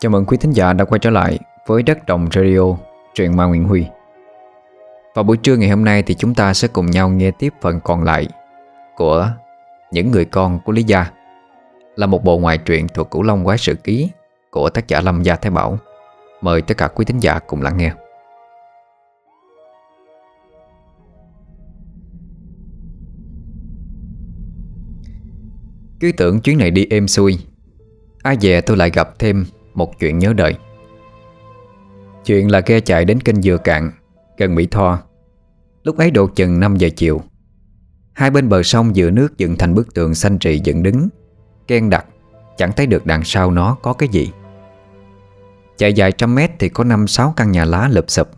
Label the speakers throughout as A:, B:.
A: Chào mừng quý thính giả đã quay trở lại với Đất Đồng Radio, truyện ma Nguyễn Huy. Vào buổi trưa ngày hôm nay thì chúng ta sẽ cùng nhau nghe tiếp phần còn lại của Những người con của Lý Gia Là một bộ ngoại truyện thuộc Cửu Long Quái Sự Ký của tác giả Lâm Gia Thái Bảo. Mời tất cả quý thính giả cùng lắng nghe. Cứ tưởng chuyến này đi êm xuôi Ai dè tôi lại gặp thêm một chuyện nhớ đời. Chuyện là ghe chạy đến kênh Dừa Cạn Gần Mỹ Tho. Lúc ấy độ chừng 5 giờ chiều Hai bên bờ sông giữa nước dựng thành bức tường xanh trì dựng đứng Ken đặt Chẳng thấy được đằng sau nó có cái gì. Chạy dài trăm mét thì có năm sáu căn nhà lá lụp sụp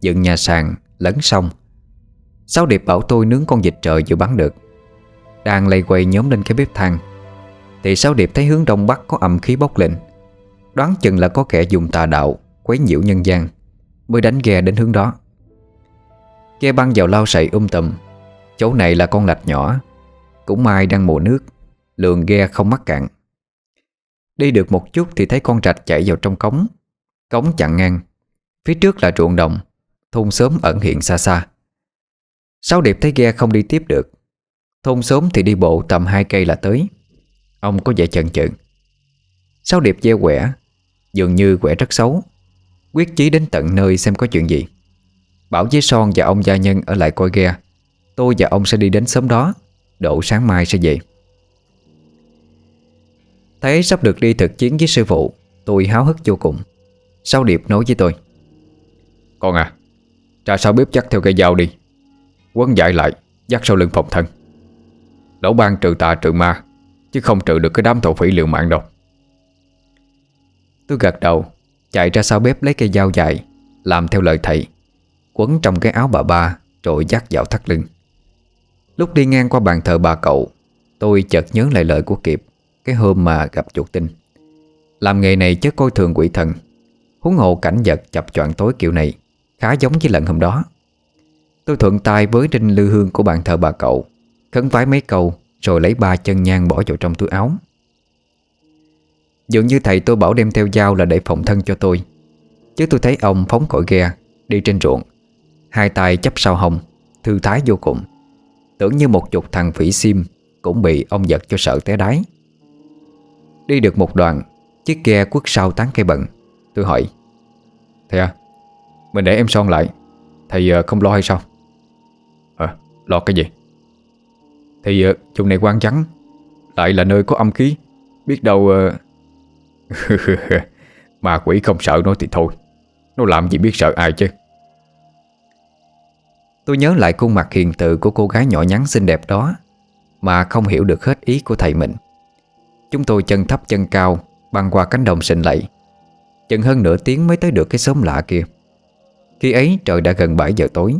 A: Dựng nhà sàn, lấn sông. Sáu điệp bảo tôi nướng con vịt trời vừa bắn được. Đang lây quay nhóm lên cái bếp than Thì sáu điệp thấy hướng đông bắc có ẩm khí bốc lên. Đoán chừng là có kẻ dùng tà đạo, Quấy nhiễu nhân gian, Mới đánh ghe đến hướng đó. Ghe băng vào lao sậy um tùm. Chỗ này là con lạch nhỏ, Cũng may đang mùa nước, Lượng ghe không mắc cạn. Đi được một chút thì thấy con rạch chạy vào trong cống. Cống chặn ngang, Phía trước là ruộng đồng, Thôn sớm ẩn hiện xa xa. Sáu điệp thấy ghe không đi tiếp được. Thôn sớm thì đi bộ tầm hai cây là tới. Ông có vẻ chần chừ. Sáu điệp gieo quẻ Dường như quẻ rất xấu. Quyết chí đến tận nơi xem có chuyện gì. Bảo với Son và ông gia nhân ở lại coi ghe. Tôi và ông sẽ đi đến sớm đó. Độ sáng mai sẽ về. Thấy sắp được đi thực chiến với sư phụ, Tôi háo hức vô cùng. Sau điệp nói với tôi. Con à Ra sao bếp chắc theo cây dao đi. Quấn dại lại, Dắt sau lưng phòng thân. Lỗ ban trừ tà trừ ma, Chứ không trừ được cái đám thổ phỉ liều mạng đâu. Tôi gật đầu, Chạy ra sau bếp lấy cây dao dài, Làm theo lời thầy. Quấn trong cái áo bà ba, Rồi dắt vào thắt lưng. Lúc đi ngang qua bàn thờ bà cậu, Tôi chợt nhớ lại lời của Kiệp, Cái hôm mà gặp chuột tinh. Làm nghề này chứ coi thường quỷ thần, Huống hồ cảnh vật chập choạng tối kiểu này, Khá giống với lần hôm đó. Tôi thuận tay với đinh lư hương của bàn thờ bà cậu, Khấn vái mấy câu, Rồi lấy ba chân nhang bỏ vào trong túi áo. Dường như thầy tôi bảo đem theo dao là để phòng thân cho tôi. Chứ tôi thấy ông phóng khỏi ghe Đi trên ruộng. Hai tay chấp sau hông Thư thái vô cùng. Tưởng như một chục thằng phỉ sim Cũng bị ông giật cho sợ té đáy. Đi được một đoạn Chiếc ghe quất sau tán cây bận Tôi hỏi Thầy à Mình để em son lại Thầy ờ, không lo hay sao? Ờ lo cái gì? Thì uh, ờ, này quan trắng Lại là nơi có âm khí Biết đâu uh... Ma quỷ không sợ nó thì thôi. Nó làm gì biết sợ ai chứ? Tôi nhớ lại khuôn mặt hiền từ của cô gái nhỏ nhắn xinh đẹp đó, Mà không hiểu được hết ý của thầy mình. Chúng tôi chân thấp chân cao, Băng qua cánh đồng sình lậy Chừng hơn nửa tiếng mới tới được cái xóm lạ kia. Khi ấy trời đã gần 7 giờ tối.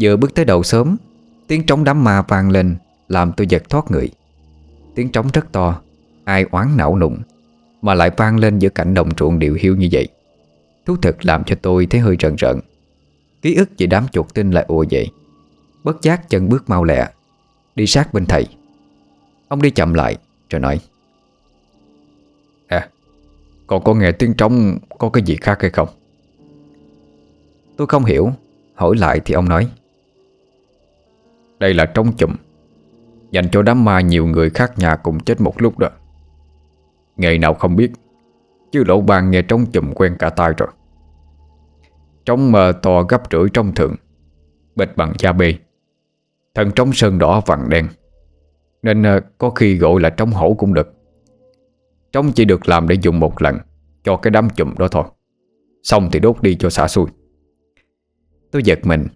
A: Vừa bước tới đầu sớm Tiếng trống đám ma vang lên, Làm tôi giật thoát người. Tiếng trống rất to, Ai oán não nụng. Mà lại vang lên giữa cảnh đồng ruộng điệu hiu như vậy. Thú thực làm cho tôi thấy hơi rợn rợn. Ký ức về đám chuột tinh lại ùa dậy Bất giác chân bước mau lẹ, Đi sát bên thầy. Ông đi chậm lại, rồi nói À Còn có nghe tiếng trống Có cái gì khác hay không? Tôi không hiểu, Hỏi lại thì ông nói, Đây là trống chùm. Dành cho đám ma nhiều người khác nhà cùng chết một lúc đó. Ngày nào không biết. Chứ lỗ ban nghe trống chùm quen cả tai rồi. Trống mờ to gấp rưỡi trong thượng. Bịch bằng da bê. Thần trống sơn đỏ vàng đen. Nên ờ, có khi gọi là trống hổ cũng được. Trống chỉ được làm để dùng một lần, Cho cái đám chùm đó thôi. Xong thì đốt đi cho xả xui. Tôi giật mình.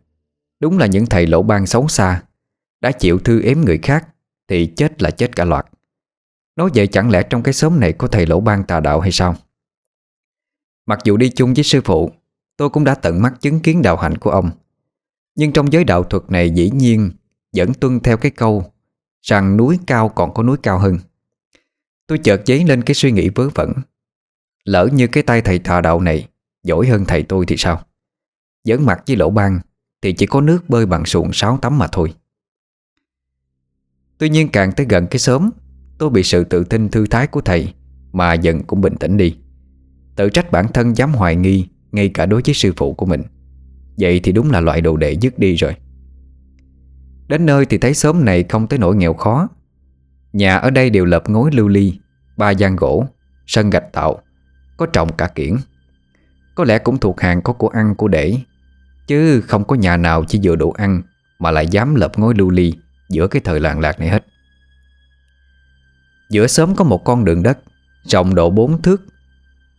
A: Đúng là những thầy lỗ ban xấu xa. Đã chịu thư ếm người khác, Thì chết là chết cả loạt. Nói vậy chẳng lẽ trong cái xóm này Có thầy lỗ ban tà đạo hay sao? Mặc dù đi chung với sư phụ, Tôi cũng đã tận mắt chứng kiến đạo hạnh của ông. Nhưng trong giới đạo thuật này dĩ nhiên Vẫn tuân theo cái câu Rằng núi cao còn có núi cao hơn. Tôi chợt dấy lên cái suy nghĩ vớ vẩn. Lỡ như cái tay thầy thà đạo này Giỏi hơn thầy tôi thì sao? Giỡn mặt với lỗ ban Thì chỉ có nước bơi bằng xuồng sáu tắm mà thôi. Tuy nhiên càng tới gần cái sớm Tôi bị sự tự tin thư thái của thầy, Mà dần cũng bình tĩnh đi. Tự trách bản thân dám hoài nghi, Ngay cả đối với sư phụ của mình. Vậy thì đúng là loại đồ đệ dứt đi rồi. Đến nơi thì thấy xóm này không tới nỗi nghèo khó. Nhà ở đây đều lợp ngói lưu ly, Ba gian gỗ, Sân gạch tạo, Có trồng cả kiển. Có lẽ cũng thuộc hàng có của ăn của để, Chứ không có nhà nào chỉ vừa đủ ăn Mà lại dám lợp ngói lưu ly Giữa cái thời làng lạc này hết. Giữa xóm có một con đường đất, Rộng độ bốn thước.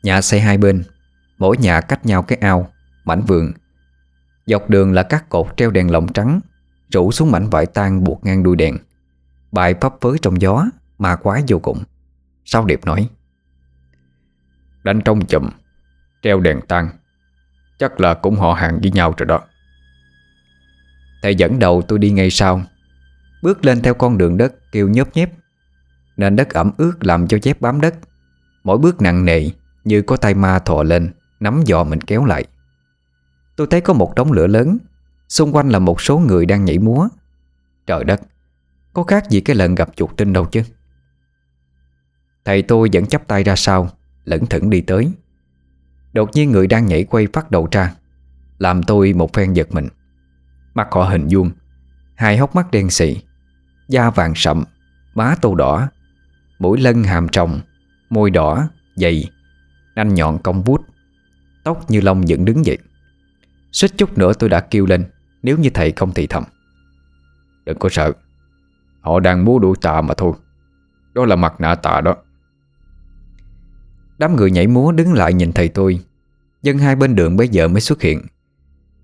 A: Nhà xây hai bên, Mỗi nhà cách nhau cái ao, Mảnh vườn. Dọc đường là các cột treo đèn lồng trắng, Rủ xuống mảnh vải tan buộc ngang đuôi đèn. Bài pháp với trong gió Mà quái vô cùng. Sao Điệp nói, Đánh trong chùm, Treo đèn tan. Chắc là cũng họ hàng với nhau rồi đó. Thầy dẫn đầu tôi đi ngay sau, Bước lên theo con đường đất kêu nhớp nhép. Nên đất ẩm ướt làm cho dép bám đất. Mỗi bước nặng nề, Như có tay ma thò lên, Nắm giò mình kéo lại. Tôi thấy có một đống lửa lớn, Xung quanh là một số người đang nhảy múa. Trời đất, Có khác gì cái lần gặp chuột tinh đâu chứ. Thầy tôi vẫn chắp tay ra sau Lẩn thẩn đi tới. Đột nhiên người đang nhảy quay phát đầu ra, Làm tôi một phen giật mình. Mặt họ hình vuông, Hai hốc mắt đen xị Da vàng sậm, Má tô đỏ. Mũi lân hàm trồng Môi đỏ, dày Nanh nhọn cong vút Tóc như lông dựng đứng dậy. Xích chút nữa tôi đã kêu lên Nếu như thầy không thì thầm. Đừng có sợ Họ đang múa đuổi tà mà thôi Đó là mặt nạ tà đó. Đám người nhảy múa đứng lại nhìn thầy tôi. Dân hai bên đường bây giờ mới xuất hiện.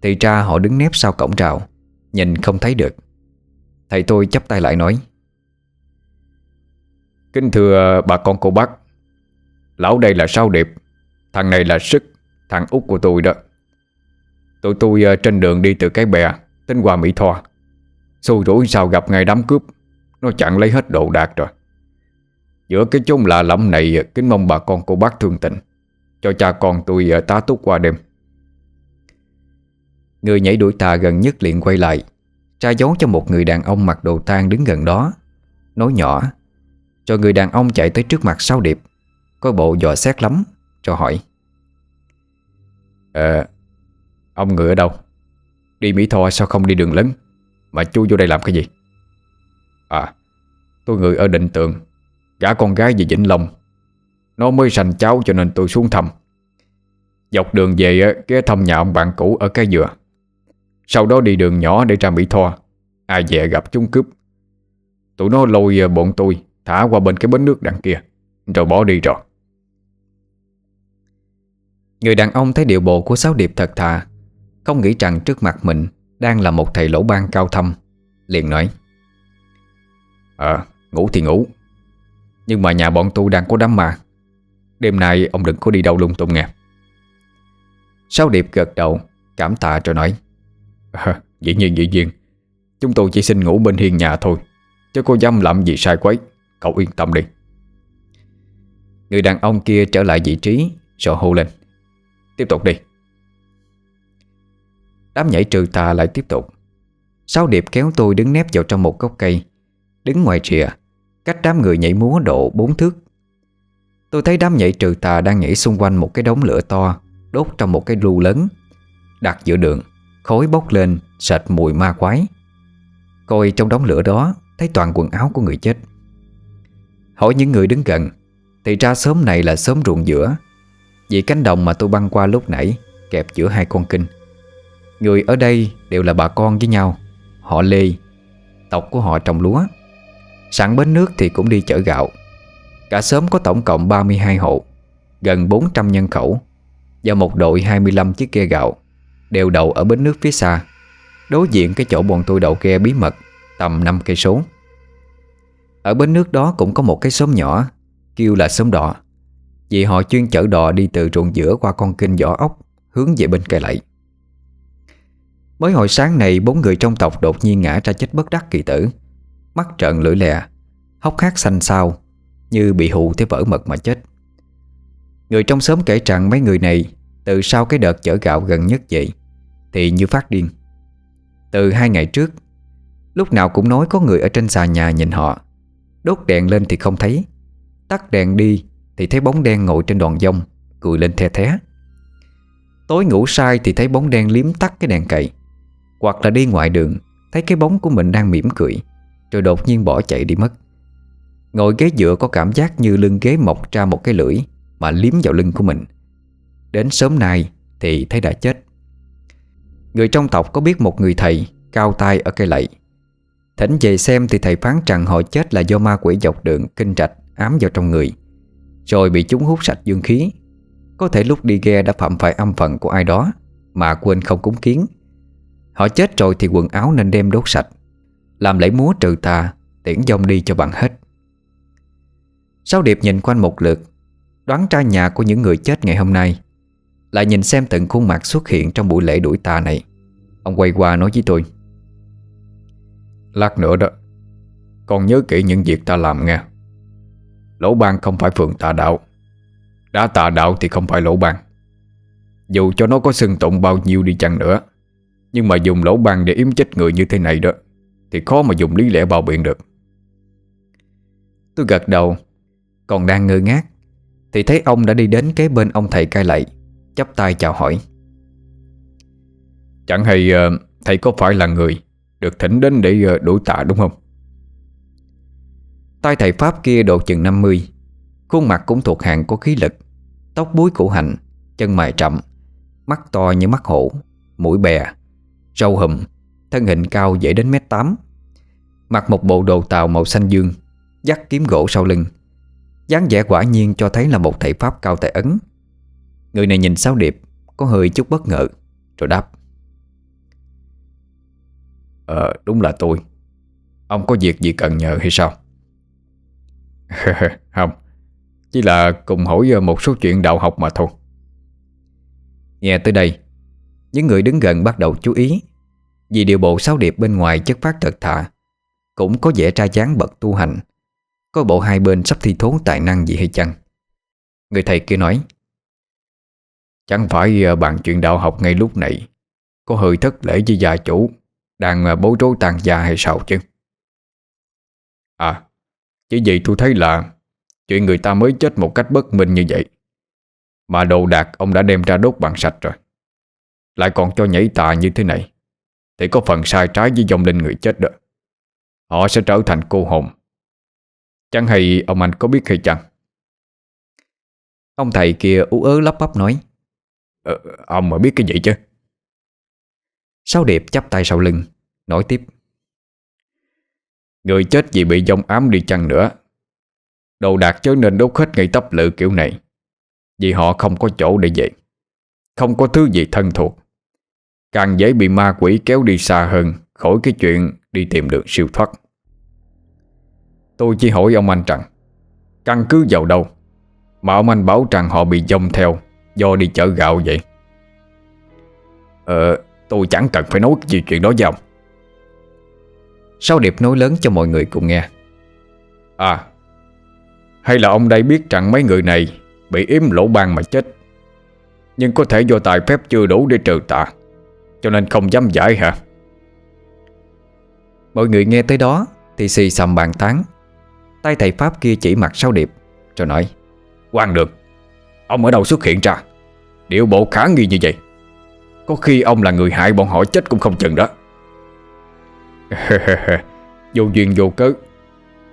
A: Thì ra họ đứng nép sau cổng rào Nhìn không thấy được. Thầy tôi chắp tay lại nói Kính thưa bà con cô bác, Lão đây là sao điệp? Thằng này là sức, Thằng út của tôi đó. Tụi tôi ờ, trên đường đi từ cái bè, Tính qua Mỹ Thoa Xui rủi sao gặp ngày đám cướp, Nó chặn lấy hết đồ đạc rồi. Giữa cái chốn lạ lẫm này, Kính mong bà con cô bác thương tình, Cho cha con tôi ờ, tá túc qua đêm. Người nhảy đuổi tà gần nhất liền quay lại, Tra dấu cho một người đàn ông mặc đồ tang đứng gần đó, Nói nhỏ cho người đàn ông chạy tới trước mặt sau điệp. Coi bộ dò xét lắm, Cho hỏi. Ờ Ông người ở đâu? Đi Mỹ Tho sao không đi đường lớn? Mà chui vô đây làm cái gì? À Tôi người ở định tượng Gã con gái về Vĩnh Long. Nó mới sành cháu cho nên tôi xuống thăm. Dọc đường về ghé thăm nhà ông bạn cũ ở cái dừa. Sau đó đi đường nhỏ để ra Mỹ Tho. Ai dè gặp chúng cướp. Tụi nó lôi ờ, bọn tôi. Thả qua bên cái bến nước đằng kia Rồi bỏ đi rồi. Người đàn ông thấy điệu bộ của Sáu Điệp thật thà Không nghĩ rằng trước mặt mình Đang là một thầy lỗ ban cao thâm Liền nói Ờ, ngủ thì ngủ Nhưng mà nhà bọn tu đang có đám ma. Đêm nay ông đừng có đi đâu lung tung nghe. Sáu Điệp gật đầu Cảm tạ rồi nói à, Dĩ nhiên dĩ nhiên. Chúng tôi chỉ xin ngủ bên hiên nhà thôi Chứ cô dám làm gì sai quấy. Cậu yên tâm đi. Người đàn ông kia trở lại vị trí Rồi hô lên. Tiếp tục đi. Đám nhảy trừ tà lại tiếp tục. Sáu điệp kéo tôi đứng nép vào trong một gốc cây, Đứng ngoài rìa, Cách đám người nhảy múa độ bốn thước. Tôi thấy đám nhảy trừ tà đang nhảy xung quanh một cái đống lửa to, Đốt trong một cái lu lớn. Đặt giữa đường, Khói bốc lên sạch mùi ma quái. Coi trong đống lửa đó, Thấy toàn quần áo của người chết. Hỏi những người đứng gần, Thì ra sớm này là sớm ruộng giữa. Vì cánh đồng mà tôi băng qua lúc nãy Kẹp giữa hai con kinh. Người ở đây đều là bà con với nhau. Họ Lê, Tộc của họ trồng lúa. Sẵn bến nước thì cũng đi chở gạo. Cả xóm có tổng cộng 32 hộ, Gần 400 nhân khẩu, Và một đội 25 chiếc ghe gạo Đều đậu ở bến nước phía xa. Đối diện cái chỗ bọn tôi đậu ghe bí mật Tầm 5 cây số. Ở bến nước đó cũng có một cái xóm nhỏ, Kêu là xóm đỏ. Vì họ chuyên chở đò đi từ ruộng giữa qua con kinh vỏ ốc, Hướng về bên cây lậy. Mới hồi sáng này, Bốn người trong tộc đột nhiên ngã ra chết bất đắc kỳ tử. Mắt trợn lưỡi lè, Hốc hác xanh xao, Như bị hụ tới vỡ mật mà chết. Người trong xóm kể rằng mấy người này, Từ sau cái đợt chở gạo gần nhất vậy Thì như phát điên. Từ hai ngày trước, Lúc nào cũng nói có người ở trên xà nhà nhìn họ Đốt đèn lên thì không thấy. Tắt đèn đi Thì thấy bóng đen ngồi trên đòn dông, Cười lên the thé. Tối ngủ sai thì thấy bóng đen liếm tắt cái đèn cậy. Hoặc là đi ngoài đường, Thấy cái bóng của mình đang mỉm cười, Rồi đột nhiên bỏ chạy đi mất. Ngồi ghế dựa có cảm giác như lưng ghế mọc ra một cái lưỡi Mà liếm vào lưng của mình. Đến sớm nay thì thấy đã chết. Người trong tộc có biết một người thầy Cao tay ở cây lậy Thỉnh về xem thì thầy phán rằng họ chết là do ma quỷ dọc đường kinh trạch ám vào trong người, Rồi bị chúng hút sạch dương khí. Có thể lúc đi ghe đã phạm phải âm phận của ai đó Mà quên không cúng kiến. Họ chết rồi thì quần áo nên đem đốt sạch, Làm lễ múa trừ tà, Tiễn dông đi cho bằng hết. Sáu điệp nhìn quanh một lượt, Đoán ra nhà của những người chết ngày hôm nay, Lại nhìn xem từng khuôn mặt xuất hiện Trong buổi lễ đuổi tà này. Ông quay qua nói với tôi Lát nữa đó. Con nhớ kỹ những việc ta làm nghe. Lỗ ban không phải phường tà đạo. Đã tà đạo thì không phải lỗ ban. Dù cho nó có xưng tụng bao nhiêu đi chăng nữa, Nhưng mà dùng lỗ ban để yếm chết người như thế này đó, Thì khó mà dùng lý lẽ bao biện được. Tôi gật đầu. Còn đang ngơ ngác, Thì thấy ông đã đi đến kế bên ông thầy cai lạy, chắp tay chào hỏi. Chẳng hay ờ, thầy có phải là người được thỉnh đến để ờ, uh, đuổi tạ đúng không? Tay thầy Pháp kia độ chừng 50 Khuôn mặt cũng thuộc hàng có khí lực Tóc búi củ hành, Chân mày chậm Mắt to như mắt hổ Mũi bè Râu hùm Thân hình cao dễ đến mét 8 Mặc một bộ đồ tàu màu xanh dương Dắt kiếm gỗ sau lưng dáng vẻ quả nhiên cho thấy là một thầy Pháp cao tài Ấn. Người này nhìn Sáu Điệp Có hơi chút bất ngờ Rồi đáp. Ờ đúng là tôi. Ông có việc gì cần nhờ hay sao? Không, Chỉ là cùng hỏi ờ, một số chuyện đạo học mà thôi. Nghe tới đây, Những người đứng gần bắt đầu chú ý, Vì điều bộ sáu điệp bên ngoài chất phát thật thà, Cũng có vẻ trai chán bậc tu hành, Có bộ hai bên sắp thi thố tài năng gì hay chăng? Người thầy kia nói, Chẳng phải ờ, bàn chuyện đạo học ngay lúc này Có hơi thất lễ với gia chủ. Đang ờ, bố rối tàn gia hay sao chứ? À Chỉ vì tôi thấy là Chuyện người ta mới chết một cách bất minh như vậy Mà đồ đạc ông đã đem ra đốt bằng sạch rồi. Lại còn cho nhảy tà như thế này Thì có phần sai trái với dòng linh người chết đó. Họ sẽ trở thành cô hồn. Chẳng hay ông anh có biết hay chăng? Ông thầy kia ú ớ lắp bắp nói. Ờ, Ông mà biết cái gì chứ Sáu điệp chắp tay sau lưng, Nói tiếp. Người chết vì bị dông ám đi chăng nữa. Đồ đạc chớ nên đốt hết ngay tấp lự kiểu này, Vì họ không có chỗ để về. Không có thứ gì thân thuộc. Càng dễ bị ma quỷ kéo đi xa hơn, Khỏi cái chuyện đi tìm đường siêu thoát. Tôi chỉ hỏi ông anh rằng, Căn cứ vào đâu Mà ông anh bảo rằng họ bị dông theo, Do đi chở gạo vậy? Ờ Tôi chẳng cần phải nói gì chuyện đó với ông.
B: Sao Điệp nói lớn cho mọi người cùng nghe.
A: À Hay là ông đây biết rằng mấy người này Bị yếm lỗ ban mà chết Nhưng có thể do tài phép chưa đủ để trừ tạ Cho nên không dám giải hả?
B: Mọi người nghe tới đó Thì xì xầm bàn tán. Tay thầy Pháp kia chỉ mặt sau điệp Rồi nói
A: Quan được Ông ở đâu xuất hiện ra? Điệu bộ khả nghi như vậy có khi ông là người hại bọn họ chết cũng không chừng đó. Vô duyên vô cớ,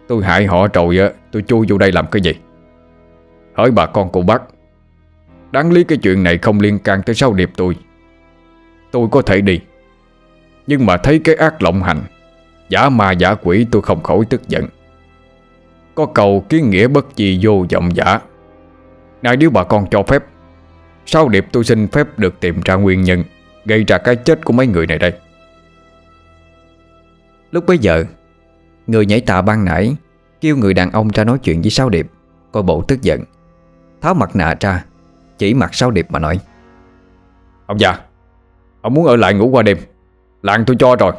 A: Tôi hại họ rồi Tôi chui vô đây làm cái gì? Hỏi bà con cô bác, Đáng lý cái chuyện này không liên can tới sau điệp tôi. Tôi có thể đi, Nhưng mà thấy cái ác lộng hành, Giả ma giả quỷ tôi không khỏi tức giận. Có cầu kiến nghĩa bất chi vô vọng giả. Nay nếu bà con cho phép sau điệp tôi xin phép được tìm ra nguyên nhân, Gây ra cái chết của mấy người này đây.
B: Lúc bấy giờ, Người nhảy tạ ban nãy Kêu người đàn ông ra nói chuyện với Sáu Điệp, Coi bộ tức giận. Tháo mặt nạ ra, Chỉ mặt Sáu Điệp mà nói.
A: Ông già, Ông muốn ở lại ngủ qua đêm. Làng tôi cho rồi.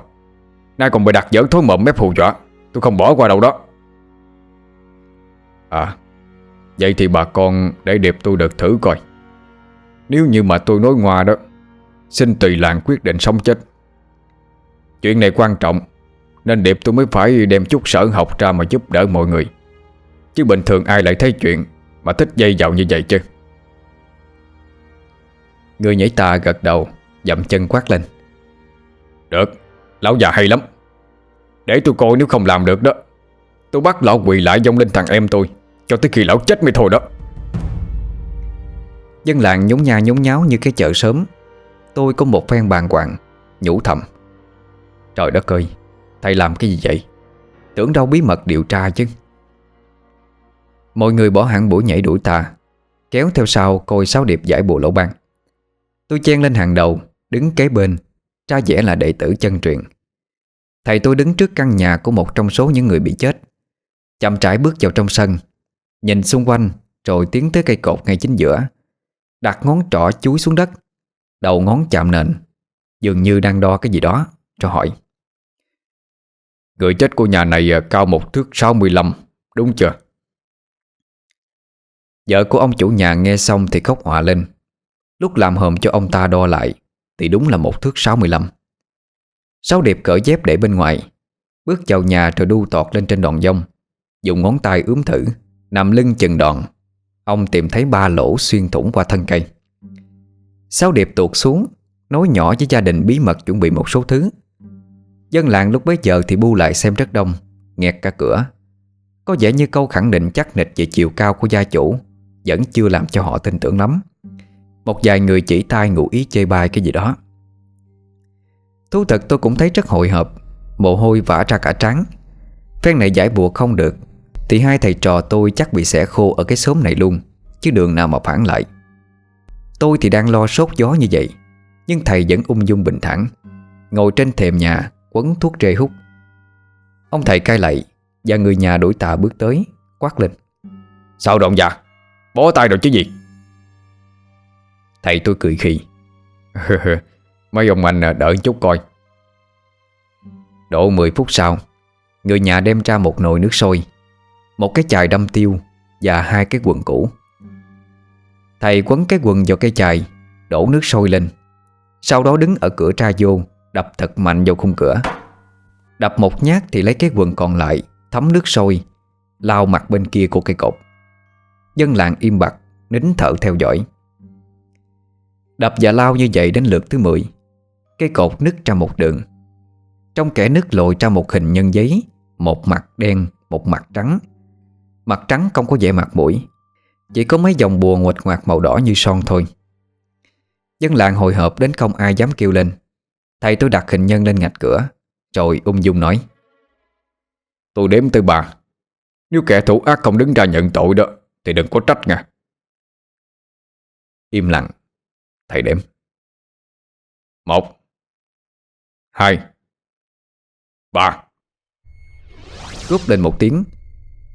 A: Nay còn bị đặt dở thối mộm mép hù dọa, Tôi không bỏ qua đâu đó. À Vậy thì bà con để điệp tôi được thử coi. Nếu như mà tôi nói ngoài đó, Xin tùy làng quyết định sống chết. Chuyện này quan trọng, Nên điệp tôi mới phải đem chút sở học ra mà giúp đỡ mọi người. Chứ bình thường ai lại thấy chuyện Mà thích dây dạo như vậy chứ? Người nhảy tà gật đầu, Dậm chân quát lên. Được, Lão già hay lắm. Để tôi coi nếu không làm được đó, Tôi bắt lão quỳ lại dông lên thằng em tôi, Cho tới khi lão chết mới thôi đó.
B: Dân làng nhốn nha nhốn nháo như cái chợ sớm. Tôi có một phen bàn hoàng, Nhủ thầm. Trời đất ơi, Thầy làm cái gì vậy? Tưởng đâu bí mật điều tra chứ. Mọi người bỏ hẳn buổi nhảy đuổi ta Kéo theo sau coi sáu điệp giải bùa lỗ ban. Tôi chen lên hàng đầu, Đứng kế bên Ra vẻ là đệ tử chân truyền. Thầy tôi đứng trước căn nhà của một trong số những người bị chết, Chậm trải bước vào trong sân, Nhìn xung quanh, Rồi tiến tới cây cột ngay chính giữa. Đặt ngón trỏ chúi xuống đất. Đầu ngón chạm nền. Dường như đang đo cái gì đó, Cho hỏi.
A: Người chết của nhà này à, cao một thước 65 Đúng chưa?
B: Vợ của ông chủ nhà nghe xong thì khóc hòa lên. Lúc làm hòm cho ông ta đo lại, Thì đúng là một thước 65 Sáu điệp cởi dép để bên ngoài. Bước vào nhà rồi đu tọt lên trên đòn dông. Dùng ngón tay ướm thử, Nằm lưng chừng đòn. Ông tìm thấy ba lỗ xuyên thủng qua thân cây. Sáu điệp tuột xuống, Nói nhỏ với gia đình bí mật chuẩn bị một số thứ. Dân làng lúc bấy giờ thì bu lại xem rất đông, Nghẹt cả cửa. Có vẻ như câu khẳng định chắc nịch về chiều cao của gia chủ Vẫn chưa làm cho họ tin tưởng lắm. Một vài người chỉ tay ngụ ý chê bai cái gì đó. Thú thật tôi cũng thấy rất hồi hộp Mồ hôi vã ra cả trắng Phen này giải bùa không được thì hai thầy trò tôi chắc bị xẻ khô Ở cái xóm này luôn Chứ đường nào mà phản lại. Tôi thì đang lo sốt gió như vậy Nhưng thầy vẫn ung dung bình thản Ngồi trên thềm nhà Quấn thuốc rê hút. Ông thầy cai lạy Và người nhà đổi tạ bước tới Quát lên.
A: Sao động già? Bó tay rồi chứ gì?
B: Thầy tôi cười khì.
A: Mấy ông anh à, đợi chút coi.
B: Độ 10 phút sau Người nhà đem ra một nồi nước sôi một cái chài đâm tiêu Và hai cái quần cũ. Thầy quấn cái quần vào cái chài Đổ nước sôi lên. Sau đó đứng ở cửa tra vô Đập thật mạnh vào khung cửa. Đập một nhát thì lấy cái quần còn lại Thấm nước sôi Lao mặt bên kia của cây cột. Dân làng im bặt Nín thở theo dõi. Đập và lao như vậy đến lượt thứ 10 Cây cột nứt ra một đường. Trong kẻ nứt lội ra một hình nhân giấy Một mặt đen, một mặt trắng. Mặt trắng không có vẻ mặt mũi Chỉ có mấy dòng bùa nguệch ngoạc màu đỏ như son thôi. Dân làng hồi hộp đến không ai dám kêu lên. Thầy tôi đặt hình nhân lên ngạch cửa Rồi ung dung nói.
A: Tôi đếm từ bà Nếu kẻ thủ ác không đứng ra nhận tội đó Thì đừng có trách nha
B: Im lặng Thầy đếm.
A: Một Hai Ba.
B: Rút lên một tiếng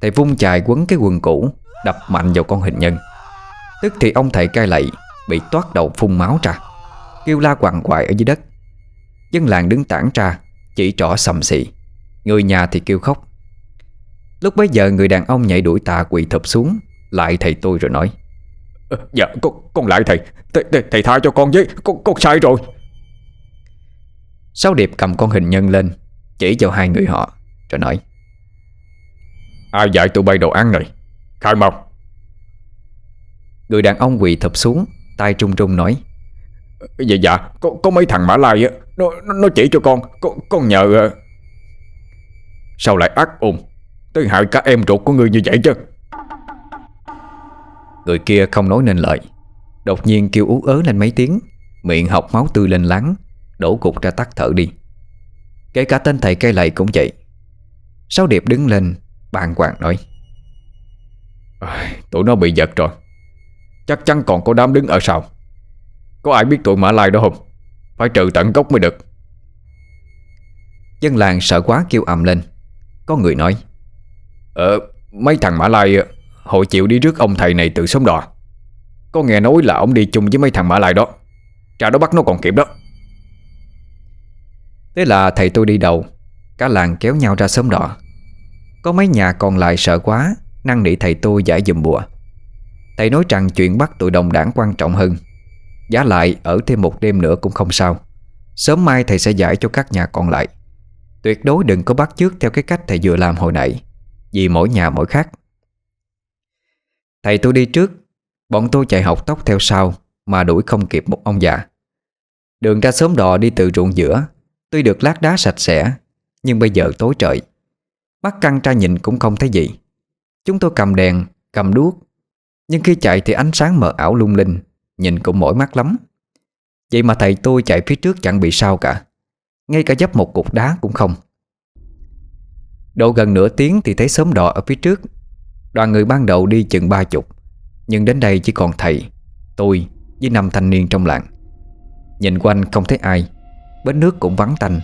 B: Thầy vung chài quấn cái quần cũ Đập mạnh vào con hình nhân. Tức thì ông thầy cai lạy Bị toát đầu phun máu ra. Kêu la quằn quại ở dưới đất. Dân làng đứng tản ra Chỉ trỏ sầm xị Người nhà thì kêu khóc. Lúc bấy giờ người đàn ông nhảy đuổi tà quỳ thụp xuống Lại thầy tôi rồi nói.
A: Ờ, Dạ con, con lại thầy. Thầy, thầy, thầy tha cho con với con, con sai rồi.
B: Sáu điệp cầm con hình nhân lên Chỉ vào hai người họ Rồi nói
A: Ai dạy tụi bay đồ ăn này Khai mau
B: Người đàn ông quỳ thụp xuống tay trung trung nói
A: Dạ dạ Có, có mấy thằng Mã Lai á nó, nó chỉ cho con Con, con nhờ ờ, Sao lại ác ôn? Tới hại cả em ruột của người như vậy chứ?
B: Người kia không nói nên lời. Đột nhiên kêu ú ớ lên mấy tiếng Miệng học máu tươi lên láng Đổ cục ra tắt thở đi. Kể cả tên thầy cây lầy cũng vậy. Sáu điệp đứng lên Bàn quàng nói.
A: Tụi nó bị giật rồi. Chắc chắn còn có đám đứng ở sau. Có ai biết tụi Mã Lai đó không? Phải trừ tận gốc mới được.
B: Dân làng sợ quá kêu ầm lên. Có người nói.
A: Ờ mấy thằng Mã Lai Hội chịu đi rước ông thầy này từ sớm đò. Có nghe nói là ông đi chung với mấy thằng Mã Lai đó. Ra đó bắt nó còn kịp đó.
B: Thế là thầy tôi đi đầu. Cả làng kéo nhau ra sớm đỏ có mấy nhà còn lại sợ quá Năng nỉ thầy tôi giải dùm bùa. Thầy nói rằng chuyện bắt tụi đồng đảng quan trọng hơn. Giá lại, ở thêm một đêm nữa cũng không sao. Sớm mai thầy sẽ giải cho các nhà còn lại. Tuyệt đối đừng có bắt chước theo cái cách thầy vừa làm hồi nãy, Vì mỗi nhà mỗi khác. Thầy tôi đi trước, Bọn tôi chạy học tóc theo sau, Mà đuổi không kịp một ông già. Đường ra sớm đò đi từ ruộng giữa, Tuy được lát đá sạch sẽ, Nhưng bây giờ tối trời. Mắt căng ra nhìn cũng không thấy gì. Chúng tôi cầm đèn, cầm đuốc. Nhưng khi chạy thì ánh sáng mờ ảo lung linh Nhìn cũng mỏi mắt lắm. Vậy mà thầy tôi chạy phía trước chẳng bị sao cả. Ngay cả dấp một cục đá cũng không. Độ gần nửa tiếng thì thấy sớm đỏ ở phía trước. Đoàn người ban đầu đi chừng ba chục. Nhưng đến đây chỉ còn thầy Tôi với năm thanh niên trong làng. Nhìn quanh không thấy ai. Bến nước cũng vắng tanh.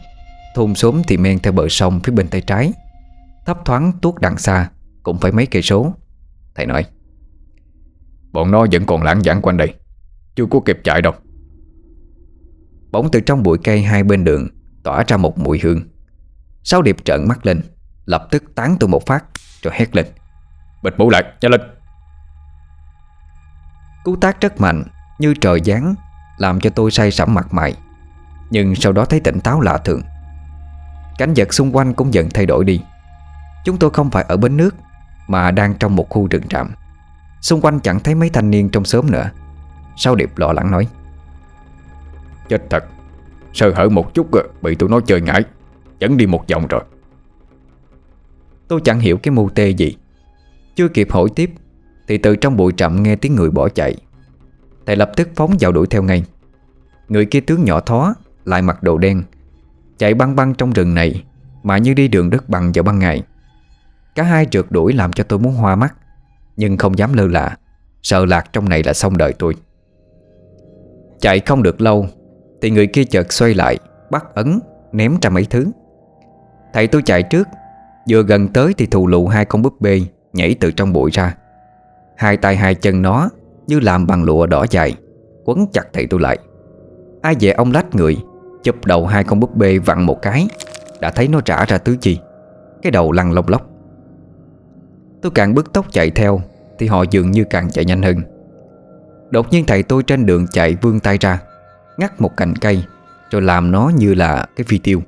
B: Thôn xóm thì men theo bờ sông phía bên tay trái. Thấp thoáng tuốt đằng xa Cũng phải mấy cây số. Thầy nói
A: Bọn nó vẫn còn lãng vãng quanh đây Chưa có kịp chạy đâu.
B: Bỗng từ trong bụi cây hai bên đường Tỏa ra một mùi hương. Sáu điệp trợn mắt lên Lập tức tán tôi một phát Rồi hét lên
A: Bịt mũ lại, nhanh lên
B: Cú tác rất mạnh Như trời giáng Làm cho tôi say sẩm mặt mày. Nhưng sau đó thấy tỉnh táo lạ thường. Cảnh vật xung quanh cũng dần thay đổi đi. Chúng tôi không phải ở bến nước Mà đang trong một khu rừng trạm Xung quanh chẳng thấy mấy thanh niên trong xóm nữa. Sao Điệp lo lắng nói
A: Chết thật. Sơ hở một chút bị tụi nó chơi ngại Dẫn đi một vòng rồi.
B: Tôi chẳng hiểu cái mưu tê gì. Chưa kịp hỏi tiếp Thì từ trong bụi trầm nghe tiếng người bỏ chạy. Thầy lập tức phóng vào đuổi theo ngay. Người kia tướng nhỏ thó Lại mặc đồ đen Chạy băng băng trong rừng này Mà như đi đường đất bằng vào ban ngày Cả hai trượt đuổi làm cho tôi muốn hoa mắt. Nhưng không dám lơ là, Sợ lạc trong này là xong đời tôi. Chạy không được lâu, Thì người kia chợt xoay lại, Bắt ấn, ném ra mấy thứ. Thầy tôi chạy trước, Vừa gần tới thì thù lụ hai con búp bê Nhảy từ trong bụi ra. Hai tay hai chân nó Như làm bằng lụa đỏ dài, Quấn chặt thầy tôi lại. Ai về ông lách người, Chụp đầu hai con búp bê vặn một cái, Đã thấy nó trả ra tứ chi. Cái đầu lăn lông lóc. Tôi càng bước tốc chạy theo, Thì họ dường như càng chạy nhanh hơn. Đột nhiên thầy tôi trên đường chạy vươn tay ra, Ngắt một cành cây, Rồi làm nó như là cái phi tiêu.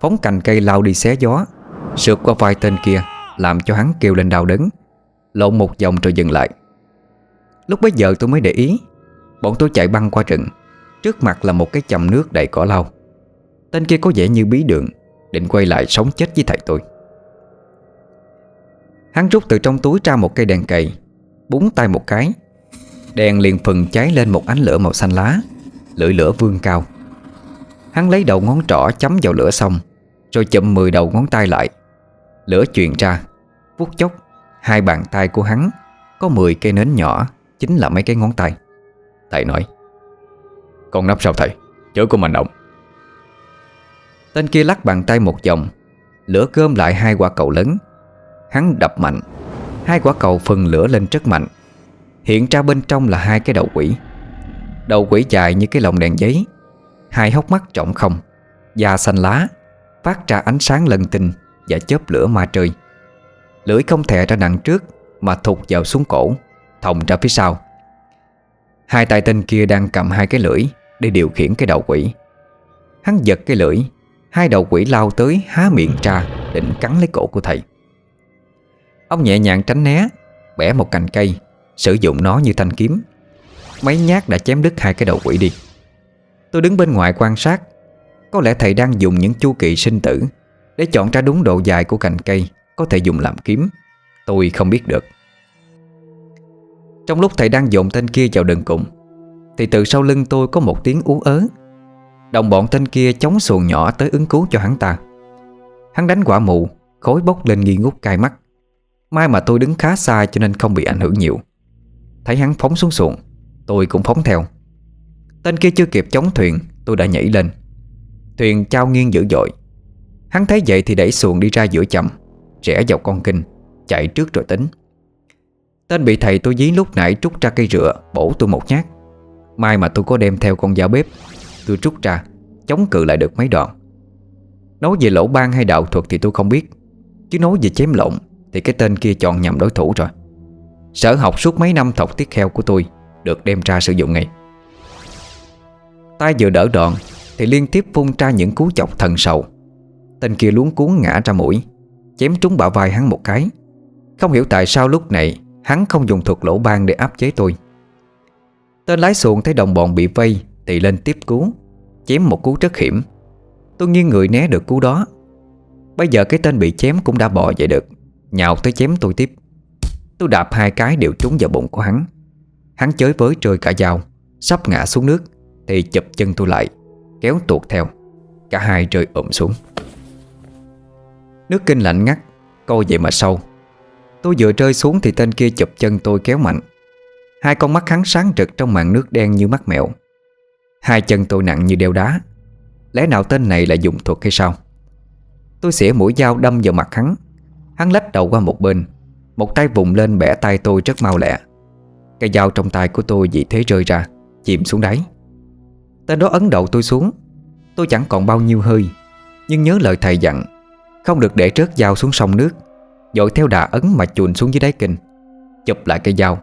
B: Phóng cành cây lao đi xé gió, Sượt qua vai tên kia, Làm cho hắn kêu lên đau đớn. Lộn một vòng rồi dừng lại. Lúc bấy giờ tôi mới để ý, Bọn tôi chạy băng qua rừng, Trước mặt là một cái chầm nước đầy cỏ lau. Tên kia có vẻ như bí đường, Định quay lại sống chết với thầy tôi. Hắn rút từ trong túi ra một cây đèn cầy, Búng tay một cái. Đèn liền phừng cháy lên một ánh lửa màu xanh lá, Lưỡi lửa vương cao. Hắn lấy đầu ngón trỏ chấm vào lửa xong, Rồi chụm 10 đầu ngón tay lại. Lửa truyền ra. Phút chốc, Hai bàn tay của hắn, Có 10 cây nến nhỏ, Chính là mấy cái ngón tay. Thầy nói,
A: Con nắp sao thầy? Chớ có mạnh động.
B: Tên kia lắc bàn tay một vòng, Lửa cơm lại hai quả cầu lớn Hắn đập mạnh. Hai quả cầu phần lửa lên rất mạnh. Hiện ra bên trong là hai cái đầu quỷ. Đầu quỷ dài như cái lồng đèn giấy. Hai hốc mắt trọng không. Da xanh lá, Phát ra ánh sáng lần tinh Và chớp lửa ma trời. Lưỡi không thè ra đằng trước Mà thụt vào xuống cổ, Thòng ra phía sau. Hai tay tên kia đang cầm hai cái lưỡi Để điều khiển cái đầu quỷ. Hắn giật cái lưỡi, Hai đầu quỷ lao tới há miệng ra Định cắn lấy cổ của thầy. Ông nhẹ nhàng tránh né, Bẻ một cành cây, Sử dụng nó như thanh kiếm. Mấy nhát đã chém đứt hai cái đầu quỷ đi. Tôi đứng bên ngoài quan sát, Có lẽ thầy đang dùng những chu kỳ sinh tử Để chọn ra đúng độ dài của cành cây Có thể dùng làm kiếm. Tôi không biết được. Trong lúc thầy đang dồn tên kia vào đường cùng, Thì từ sau lưng tôi có một tiếng ú ớ. Đồng bọn tên kia chống xuồng nhỏ tới ứng cứu cho hắn ta. Hắn đánh quả mụ Khối bốc lên nghi ngút cay mắt. Mai mà tôi đứng khá xa cho nên không bị ảnh hưởng nhiều. Thấy hắn phóng xuống xuồng, Tôi cũng phóng theo. Tên kia chưa kịp chống thuyền, Tôi đã nhảy lên. Thuyền trao nghiêng dữ dội. Hắn thấy vậy thì đẩy xuồng đi ra giữa chậm, Rẽ vào con kinh, Chạy trước rồi tính. Tên bị thầy tôi dí lúc nãy trút ra cây rửa Bổ tôi một nhát. Mai mà tôi có đem theo con dao bếp, Tôi trút ra, Chống cự lại được mấy đoạn. Nói về lỗ ban hay đạo thuật thì tôi không biết, Chứ nói về chém lộn thì cái tên kia chọn nhầm đối thủ rồi. Sở học suốt mấy năm thọc tiết heo của tôi Được đem ra sử dụng ngay. Tay vừa đỡ đòn, Thì liên tiếp phun ra những cú chọc thần sầu. Tên kia luống cuốn ngã ra mũi, Chém trúng bả vai hắn một cái. Không hiểu tại sao lúc này Hắn không dùng thuật lỗ ban để áp chế tôi. Tên lái xuồng thấy đồng bọn bị vây Thì lên tiếp cứu Chém một cú rất hiểm. Tôi nghiêng người né được cú đó. Bây giờ cái tên bị chém cũng đã bò dậy được. Nhào tới chém tôi tiếp. Tôi đạp hai cái đều trúng vào bụng của hắn. Hắn chới với rơi cả dao, Sắp ngã xuống nước, Thì chụp chân tôi lại, Kéo tuột theo. Cả hai rơi ụm xuống. Nước kinh lạnh ngắt Coi vậy mà sâu. Tôi vừa rơi xuống thì tên kia chụp chân tôi kéo mạnh. Hai con mắt hắn sáng rực trong màn nước đen như mắt mèo. Hai chân tôi nặng như đeo đá. Lẽ nào tên này là dùng thuật hay sao? Tôi xỉa mũi dao đâm vào mặt hắn. Hắn lách đầu qua một bên, Một tay vùng lên bẻ tay tôi rất mau lẹ. Cây dao trong tay của tôi vì thế rơi ra, Chìm xuống đáy. Tên đó ấn đầu tôi xuống. Tôi chẳng còn bao nhiêu hơi, Nhưng nhớ lời thầy dặn, Không được để rớt dao xuống sông nước, Dội theo đà ấn mà chuồn xuống dưới đáy kinh. Chụp lại cây dao.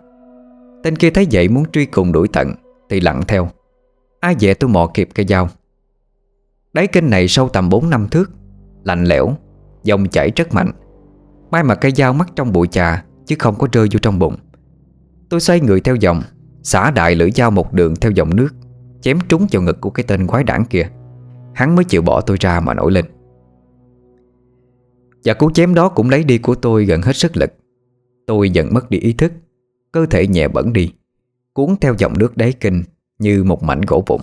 B: Tên kia thấy vậy muốn truy cùng đuổi tận Thì lặn theo. Ai dè tôi mò kịp cây dao. Đáy kinh này sâu tầm 4 năm thước, Lạnh lẽo, Dòng chảy rất mạnh. May mà cây dao mắc trong bụi trà Chứ không có rơi vô trong bụng. Tôi xoay người theo dòng Xả đại lưỡi dao một đường theo dòng nước, Chém trúng vào ngực của cái tên quái đảng kia. Hắn mới chịu bỏ tôi ra mà nổi lên. Và cú chém đó cũng lấy đi của tôi gần hết sức lực. Tôi dần mất đi ý thức, Cơ thể nhẹ bẩn đi, Cuốn theo dòng nước đáy kinh Như một mảnh gỗ vụn.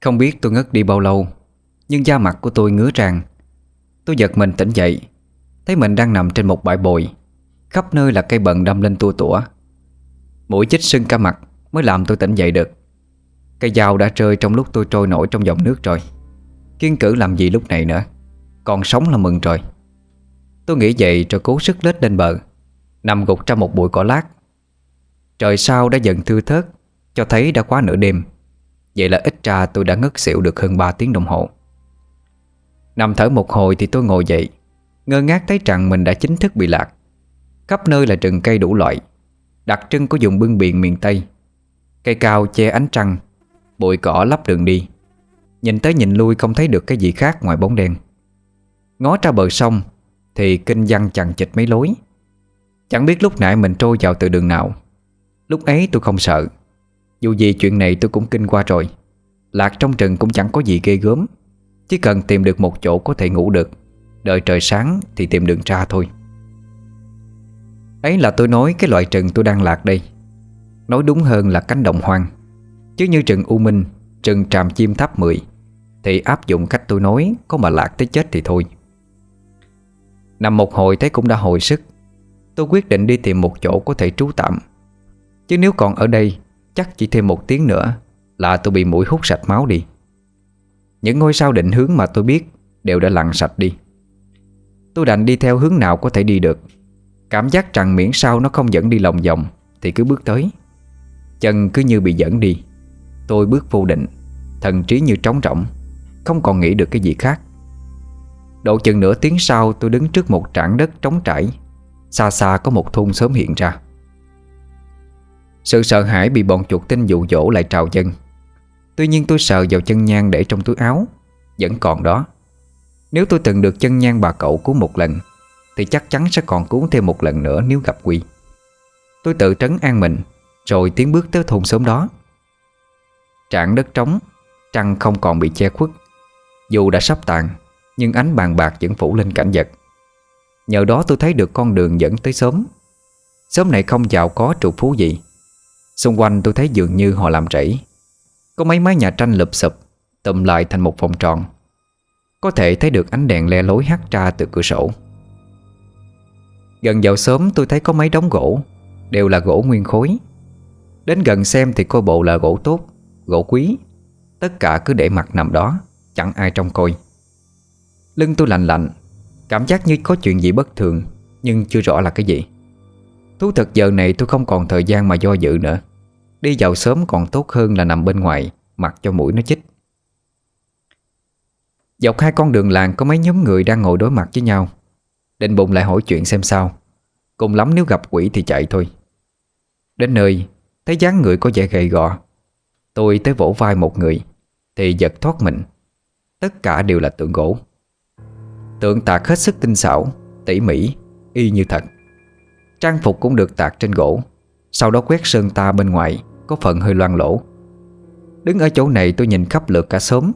B: Không biết tôi ngất đi bao lâu, Nhưng da mặt của tôi ngứa ràng Tôi giật mình tỉnh dậy, Thấy mình đang nằm trên một bãi bồi. Khắp nơi là cây bận đâm lên tua tủa. Mũi chích sưng cả mặt Mới làm tôi tỉnh dậy được. Cây dao đã rơi trong lúc tôi trôi nổi trong dòng nước rồi. Kiên cử làm gì lúc này nữa? Còn sống là mừng rồi. Tôi nghĩ vậy rồi cố sức lết lên bờ, Nằm gục trong một bụi cỏ lát Trời sau đã dần thưa thớt, Cho thấy đã quá nửa đêm. Vậy là ít ra tôi đã ngất xỉu được hơn 3 tiếng đồng hồ. Nằm thở một hồi thì tôi ngồi dậy, Ngơ ngác thấy rằng mình đã chính thức bị lạc. Khắp nơi là rừng cây đủ loại, Đặc trưng của vùng bưng biển miền Tây. Cây cao che ánh trăng, Bụi cỏ lấp đường đi. Nhìn tới nhìn lui không thấy được cái gì khác ngoài bóng đen. Ngó ra bờ sông Thì kinh văn chằng chịch mấy lối. Chẳng biết lúc nãy mình trôi vào từ đường nào. Lúc ấy tôi không sợ. Dù gì chuyện này tôi cũng kinh qua rồi. Lạc trong rừng cũng chẳng có gì ghê gớm. Chỉ cần tìm được một chỗ có thể ngủ được. Đợi trời sáng thì tìm đường ra thôi. Ấy là tôi nói cái loại rừng tôi đang lạc đây. Nói đúng hơn là cánh đồng hoang. Chứ như rừng U Minh, Rừng Tràm Chim Tháp 10 Thì áp dụng cách tôi nói Có mà lạc tới chết thì thôi. Nằm một hồi thấy cũng đã hồi sức. Tôi quyết định đi tìm một chỗ có thể trú tạm. Chứ nếu còn ở đây Chắc chỉ thêm một tiếng nữa Là tôi bị mũi hút sạch máu đi. Những ngôi sao định hướng mà tôi biết Đều đã lặn sạch đi. Tôi đành đi theo hướng nào có thể đi được. Cảm giác rằng miễn sao nó không dẫn đi lòng vòng Thì cứ bước tới. Chân cứ như bị dẫn đi. Tôi bước vô định, Thần trí như trống rỗng, Không còn nghĩ được cái gì khác. Độ chừng nửa tiếng sau tôi đứng trước một trảng đất trống trải. Xa xa có một thôn sớm hiện ra. Sự sợ hãi bị bọn chuột tinh dụ dỗ lại trào dâng. Tuy nhiên tôi sợ vào chân nhang để trong túi áo, Vẫn còn đó. Nếu tôi từng được chân nhang bà cậu cứu một lần, Thì chắc chắn sẽ còn cứu thêm một lần nữa nếu gặp quỷ Tôi tự trấn an mình, Rồi tiến bước tới thôn sớm đó. Trạng đất trống, Trăng không còn bị che khuất. Dù đã sắp tàn, Nhưng ánh bàn bạc vẫn phủ lên cảnh vật. Nhờ đó tôi thấy được con đường dẫn tới sớm Sớm này không giàu có trụ phú gì. Xung quanh tôi thấy dường như họ làm rẫy. Có mấy mái nhà tranh lụp sụp, Tụm lại thành một vòng tròn. Có thể thấy được ánh đèn le lối hắt ra từ cửa sổ. Gần vào sớm tôi thấy có mấy đống gỗ, Đều là gỗ nguyên khối. Đến gần xem thì coi bộ là gỗ tốt, Gỗ quý. Tất cả cứ để mặt nằm đó, Chẳng ai trông coi. Lưng tôi lạnh lạnh, Cảm giác như có chuyện gì bất thường, Nhưng chưa rõ là cái gì. Thú thật giờ này tôi không còn thời gian mà do dự nữa. Đi vào sớm còn tốt hơn là nằm bên ngoài Mặc cho mũi nó chích. Dọc hai con đường làng có mấy nhóm người đang ngồi đối mặt với nhau. Định bụng lại hỏi chuyện xem sao. Cùng lắm nếu gặp quỷ thì chạy thôi. Đến nơi Thấy dáng người có vẻ gầy gò. Tôi tới vỗ vai một người Thì giật thoát mình.
A: Tất cả đều là tượng gỗ. Tượng tạc hết sức tinh xảo Tỉ mỉ, y như thật. Trang phục cũng được tạc trên gỗ Sau đó quét sơn ta bên ngoài. Có phần hơi loang lỗ Đứng ở chỗ này tôi nhìn khắp lượt cả xóm.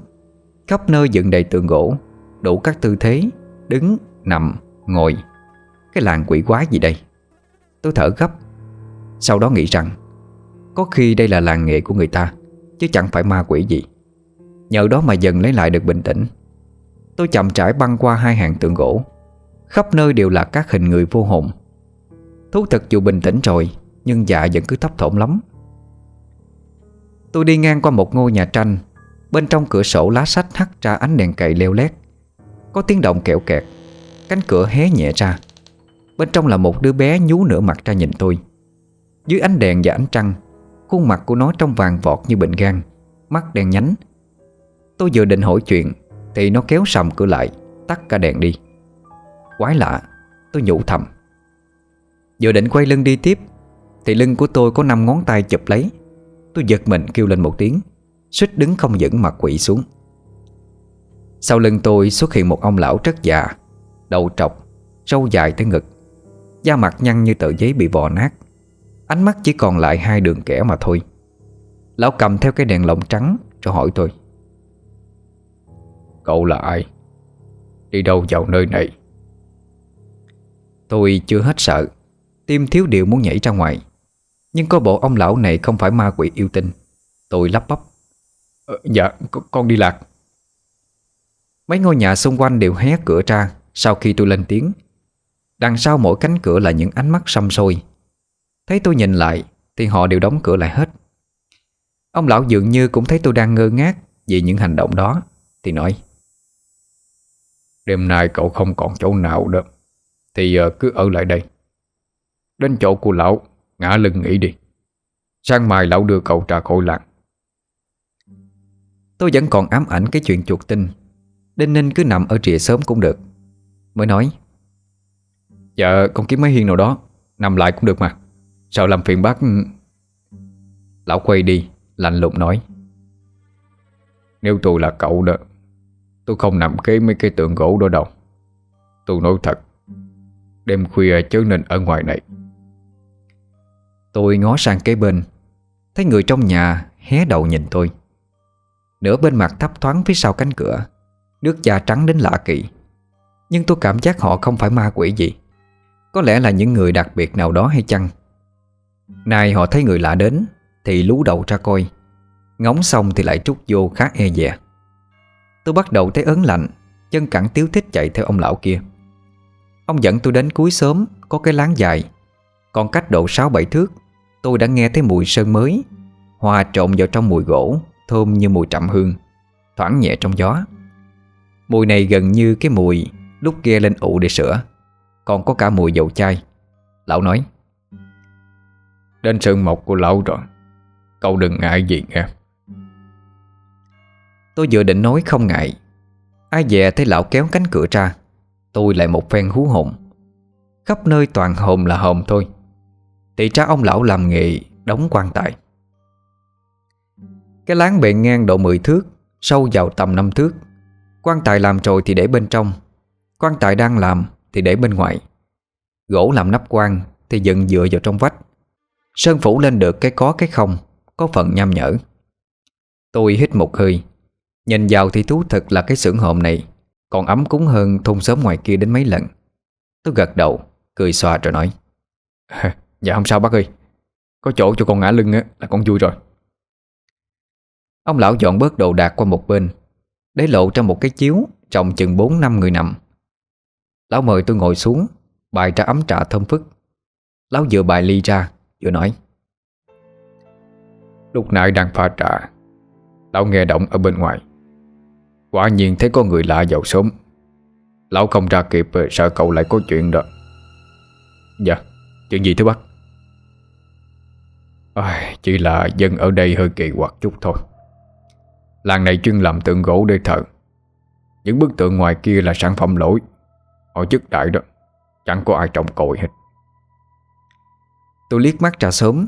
A: Khắp nơi dựng đầy tượng gỗ Đủ các tư thế Đứng, nằm, ngồi. Cái làng quỷ quái gì đây? Tôi thở gấp. Sau đó nghĩ rằng Có khi đây là làng nghề của người ta Chứ chẳng phải ma quỷ gì. Nhờ đó mà dần lấy lại được bình tĩnh. Tôi chậm trải băng qua hai hàng tượng gỗ. Khắp nơi đều là các hình người vô hồn. Thú thật dù bình tĩnh rồi Nhưng dạ vẫn cứ thấp thỏm lắm. Tôi đi ngang qua một ngôi nhà tranh. Bên trong cửa sổ lá sách hắt ra ánh đèn cậy leo lét. Có tiếng động kẹo kẹt. Cánh cửa hé nhẹ ra. Bên trong là một đứa bé nhú nửa mặt ra nhìn tôi. Dưới ánh đèn và ánh trăng, Khuôn mặt của nó trong vàng vọt như bệnh gan Mắt đen nhánh. Tôi vừa định hỏi chuyện, Thì nó kéo sầm cửa lại, Tắt cả đèn đi. Quái lạ, Tôi nhủ thầm. Vừa định quay lưng đi tiếp, Thì lưng của tôi có năm ngón tay chụp lấy. Tôi giật mình kêu lên một tiếng. Suýt đứng không vững mà quỵ xuống. Sau lưng tôi xuất hiện một ông lão rất già Đầu trọc Râu dài tới ngực. Da mặt nhăn như tờ giấy bị vò nát. Ánh mắt chỉ còn lại hai đường kẻ mà thôi. Lão cầm theo cái đèn lồng trắng Rồi hỏi tôi.
B: Cậu là ai? Đi đâu vào nơi này?
A: Tôi chưa hết sợ. Tim thiếu điều muốn nhảy ra ngoài nhưng có bộ ông lão này không phải ma quỷ yêu tinh. Tôi lắp bắp.
B: Ờ, Dạ con đi lạc.
A: Mấy ngôi nhà xung quanh đều hé cửa ra Sau khi tôi lên tiếng. Đằng sau mỗi cánh cửa là những ánh mắt xăm sôi. Thấy tôi nhìn lại Thì họ đều đóng cửa lại hết. Ông lão dường như cũng thấy tôi đang ngơ ngác Vì những hành động đó Thì nói
B: Đêm nay cậu không còn chỗ nào đó Thì ờ, cứ ở lại đây. Đến chỗ của lão Ngã lưng nghỉ đi. Sáng mai lão đưa cậu ra khỏi làng.
A: Tôi vẫn còn ám ảnh cái chuyện chuột tinh. Đinh ninh cứ nằm ở rìa sớm cũng được. Mới nói.
B: Dạ con kiếm mấy hiên nào đó Nằm lại cũng được mà. Sao làm phiền bác.
A: Lão quay đi Lạnh lùng nói.
B: Nếu tôi là cậu đó Tôi không nằm kế mấy cái tượng gỗ đó đâu. Tôi nói thật Đêm khuya chớ nên ở ngoài này
A: Tôi ngó sang kế bên. Thấy người trong nhà hé đầu nhìn tôi. Nửa bên mặt thấp thoáng phía sau cánh cửa, Nước da trắng đến lạ kỳ. Nhưng tôi cảm giác họ không phải ma quỷ gì. Có lẽ là những người đặc biệt nào đó hay chăng? Nay họ thấy người lạ đến Thì lú đầu ra coi. Ngóng xong thì lại trút vô khá e dè. Tôi bắt đầu thấy ớn lạnh, Chân cẳng tiếu thích chạy theo ông lão kia. Ông dẫn tôi đến cuối sớm Có cái láng dài, Còn cách độ 6-7 thước. Tôi đã nghe thấy mùi sơn mới. Hòa trộn vào trong mùi gỗ, Thơm như mùi trầm hương Thoảng nhẹ trong gió. Mùi này gần như cái mùi Lúc ghe lên ụ để sửa, Còn có cả mùi dầu chai. Lão nói,
B: Đến sơn mộc của lão rồi, Cậu đừng ngại gì nghe.
A: Tôi vừa định nói không ngại, Ai dè thấy lão kéo cánh cửa ra, Tôi lại một phen hú hồn. Khắp nơi toàn hồn là hồn thôi. Thì ra ông lão làm nghề Đóng quan tài. Cái láng bề ngang độ 10 thước, Sâu vào tầm 5 thước. Quan tài làm rồi thì để bên trong, quan tài đang làm thì để bên ngoài. Gỗ làm nắp quan Thì dựng dựa vào trong vách. Sơn phủ lên được cái có cái không, Có phần nham nhở. Tôi hít một hơi, Nhìn vào thì thú thật là cái xưởng hộm này Còn ấm cúng hơn thôn sớm ngoài kia đến mấy lần. Tôi gật đầu, Cười xòa rồi nói
B: Dạ không sao bác ơi. Có chỗ cho con ngã lưng á, là con vui rồi.
A: Ông lão dọn bớt đồ đạc qua một bên Để lộ ra một cái chiếu Trồng chừng 4 năm người nằm. Lão mời tôi ngồi xuống Bài ra ấm trà thơm phức. Lão vừa bài ly ra Vừa nói.
B: Lúc nãy đang pha trà Lão nghe động ở bên ngoài. Quả nhiên thấy có người lạ vào sớm. Lão không ra kịp Sợ cậu lại có chuyện đó. Dạ Chuyện gì thưa bác? À, Chỉ là dân ở đây hơi kỳ quặc chút thôi. Làng này chuyên làm tượng gỗ để thờ. Những bức tượng ngoài kia là sản phẩm lỗi Họ chức đại đó. Chẳng có ai trồng cội hết.
A: Tôi liếc mắt ra sớm.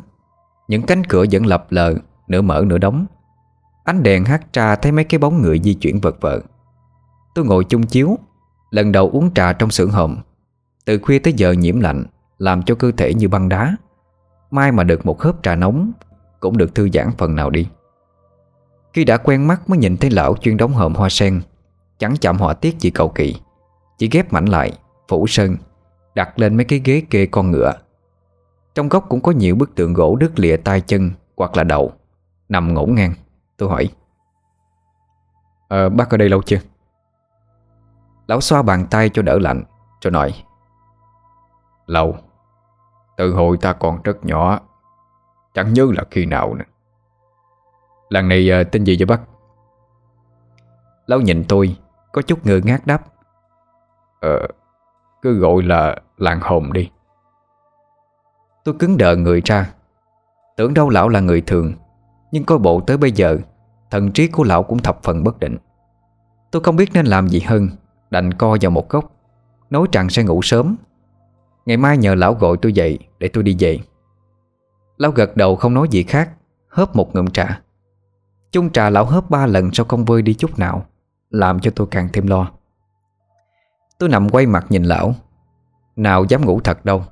A: Những cánh cửa vẫn lập lờ Nửa mở nửa đóng. Ánh đèn hắt ra thấy mấy cái bóng người di chuyển vật vờ. Tôi ngồi chung chiếu Lần đầu uống trà trong xưởng hồng Từ khuya tới giờ nhiễm lạnh Làm cho cơ thể như băng đá. Mai mà được một hớp trà nóng, Cũng được thư giãn phần nào đi. Khi đã quen mắt mới nhìn thấy lão chuyên đóng hòm hoa sen, Chẳng chạm họa tiết gì cầu kỳ, Chỉ ghép mảnh lại, Phủ sơn, Đặt lên mấy cái ghế kê con ngựa. Trong góc cũng có nhiều bức tượng gỗ đứt lìa tay chân Hoặc là đầu. Nằm ngổn ngang, Tôi hỏi. Ờ bác ở đây lâu chưa? Lão xoa bàn tay cho đỡ lạnh Rồi nói. Lâu. Từ hồi ta còn rất nhỏ Chẳng nhớ là khi nào nữa. Lần này uh, tên gì vậy bác? Lão nhìn tôi Có chút ngơ ngác đáp. Ờ Cứ gọi là làng hồn đi. Tôi cứng đờ người ra. Tưởng đâu lão là người thường Nhưng coi bộ tới bây giờ Thần trí của lão cũng thập phần bất định. Tôi không biết nên làm gì hơn Đành co vào một góc Nói rằng sẽ ngủ sớm. Ngày mai nhờ lão gọi tôi dậy để tôi đi về. Lão gật đầu không nói gì khác, Hớp một ngụm trà. Chung trà lão hớp ba lần sau không vơi đi chút nào, Làm cho tôi càng thêm lo. Tôi nằm quay mặt nhìn lão. Nào dám ngủ thật đâu,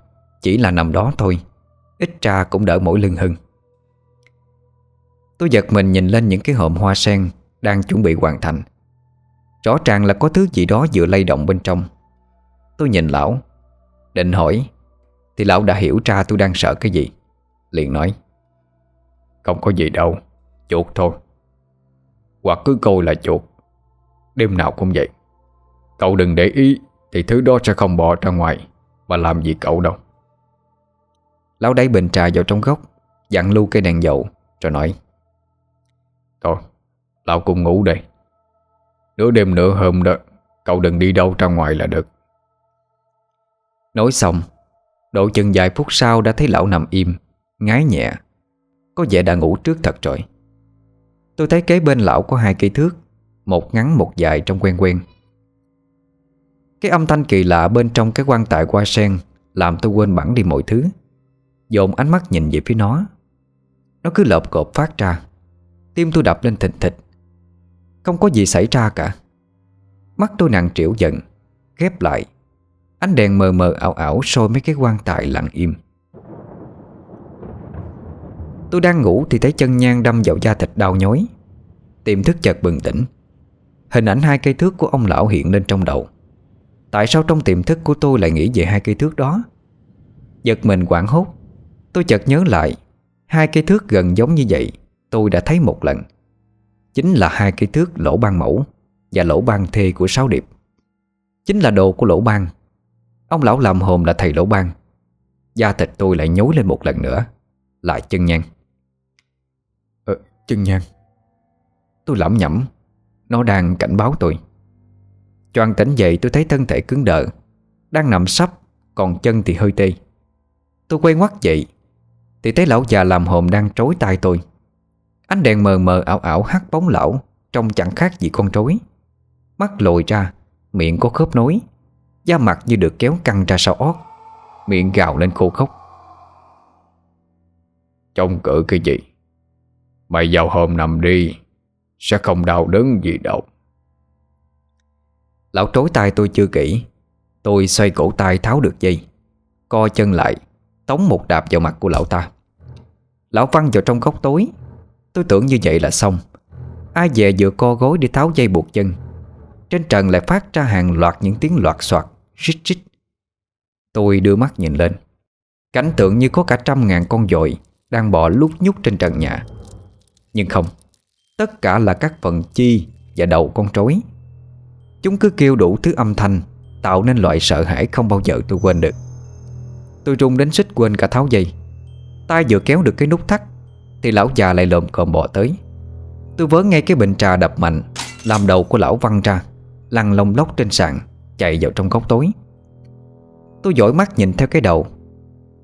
A: Chỉ là nằm đó thôi, Ít trà cũng đỡ mỗi lưng hưng Tôi giật mình nhìn lên những cái hộm hoa sen Đang chuẩn bị hoàn thành. Rõ ràng là có thứ gì đó vừa lay động bên trong. Tôi nhìn lão, Định hỏi thì lão đã hiểu ra tôi đang sợ cái gì. Liền nói, Không có gì đâu, Chuột thôi. Hoặc cứ coi là chuột. Đêm nào cũng vậy. Cậu đừng để ý, Thì thứ đó sẽ không bỏ ra ngoài, Mà làm gì cậu đâu. Lão đáy bình trà vào trong góc, Dặn lưu cây đèn dầu, Rồi nói, Thôi, Lão cùng ngủ đây. Nửa đêm nửa hôm đó, Cậu đừng đi đâu ra ngoài là được. Nói xong Độ chừng vài phút sau đã thấy lão nằm im, Ngái nhẹ. Có vẻ đã ngủ trước thật rồi. Tôi thấy kế bên lão có hai cây thước, Một ngắn một dài trong quen quen. Cái âm thanh kỳ lạ bên trong cái quan tài qua sen Làm tôi quên bẵng đi mọi thứ. Dồn ánh mắt nhìn về phía nó. Nó cứ lợp cộp phát ra. Tim tôi đập lên thịt thịt Không có gì xảy ra cả. Mắt tôi nặng trĩu giận Ghép lại. Ánh đèn mờ mờ ảo ảo soi mấy cái quan tài lặng im. Tôi đang ngủ thì thấy chân nhang đâm vào da thịt đau nhói. Tiềm thức chợt bừng tỉnh. Hình ảnh hai cây thước của ông lão hiện lên trong đầu. Tại sao trong tiềm thức của tôi lại nghĩ về hai cây thước đó? Giật mình quảng hốt, Tôi chợt nhớ lại, Hai cây thước gần giống như vậy, Tôi đã thấy một lần. Chính là hai cây thước lỗ ban mẫu Và lỗ ban thê của Sáu Điệp. Chính là đồ của lỗ ban Ông lão làm hồn là thầy lỗ ban. Da thịt tôi lại nhối lên một lần nữa. Lại chân nhang. Ờ, chân nhang. Tôi lẩm nhẩm. Nó đang cảnh báo tôi. Choàng tỉnh dậy tôi thấy thân thể cứng đờ. Đang nằm sắp Còn chân thì hơi tê. Tôi quay ngoắt dậy. Thì thấy lão già làm hồn đang trối tay tôi. Ánh đèn mờ mờ ảo ảo hắt bóng lão Trông chẳng khác gì con trối Mắt lồi ra Miệng có khớp nối. Da mặt như được kéo căng ra sau ót Miệng gào lên khô khóc Trông cự cái gì? Mày vào hôm nằm đi Sẽ không đau đớn gì đâu. Lão trối tay tôi chưa kỹ Tôi xoay cổ tay tháo được dây Co chân lại Tống một đạp vào mặt của lão ta. Lão văng vào trong góc tối Tôi tưởng như vậy là xong. Ai về vừa co gối để tháo dây buộc chân. Trên trần lại phát ra hàng loạt những tiếng loạt soạt Rít rít. Tôi đưa mắt nhìn lên. Cảnh tượng như có cả trăm ngàn con dội Đang bò lúc nhúc trên trần nhà. Nhưng không, Tất cả là các phần chi và đầu con trối. Chúng cứ kêu đủ thứ âm thanh, Tạo nên loại sợ hãi không bao giờ tôi quên được. Tôi run đến xích quên cả tháo dây. Tay vừa kéo được cái nút thắt, Thì lão già lại lồm cồm bò tới. Tôi vớ ngay cái bình trà đập mạnh, Làm đầu của lão văng ra, Lăn lông lóc trên sàn. Chạy vào trong góc tối. Tôi dõi mắt nhìn theo cái đầu,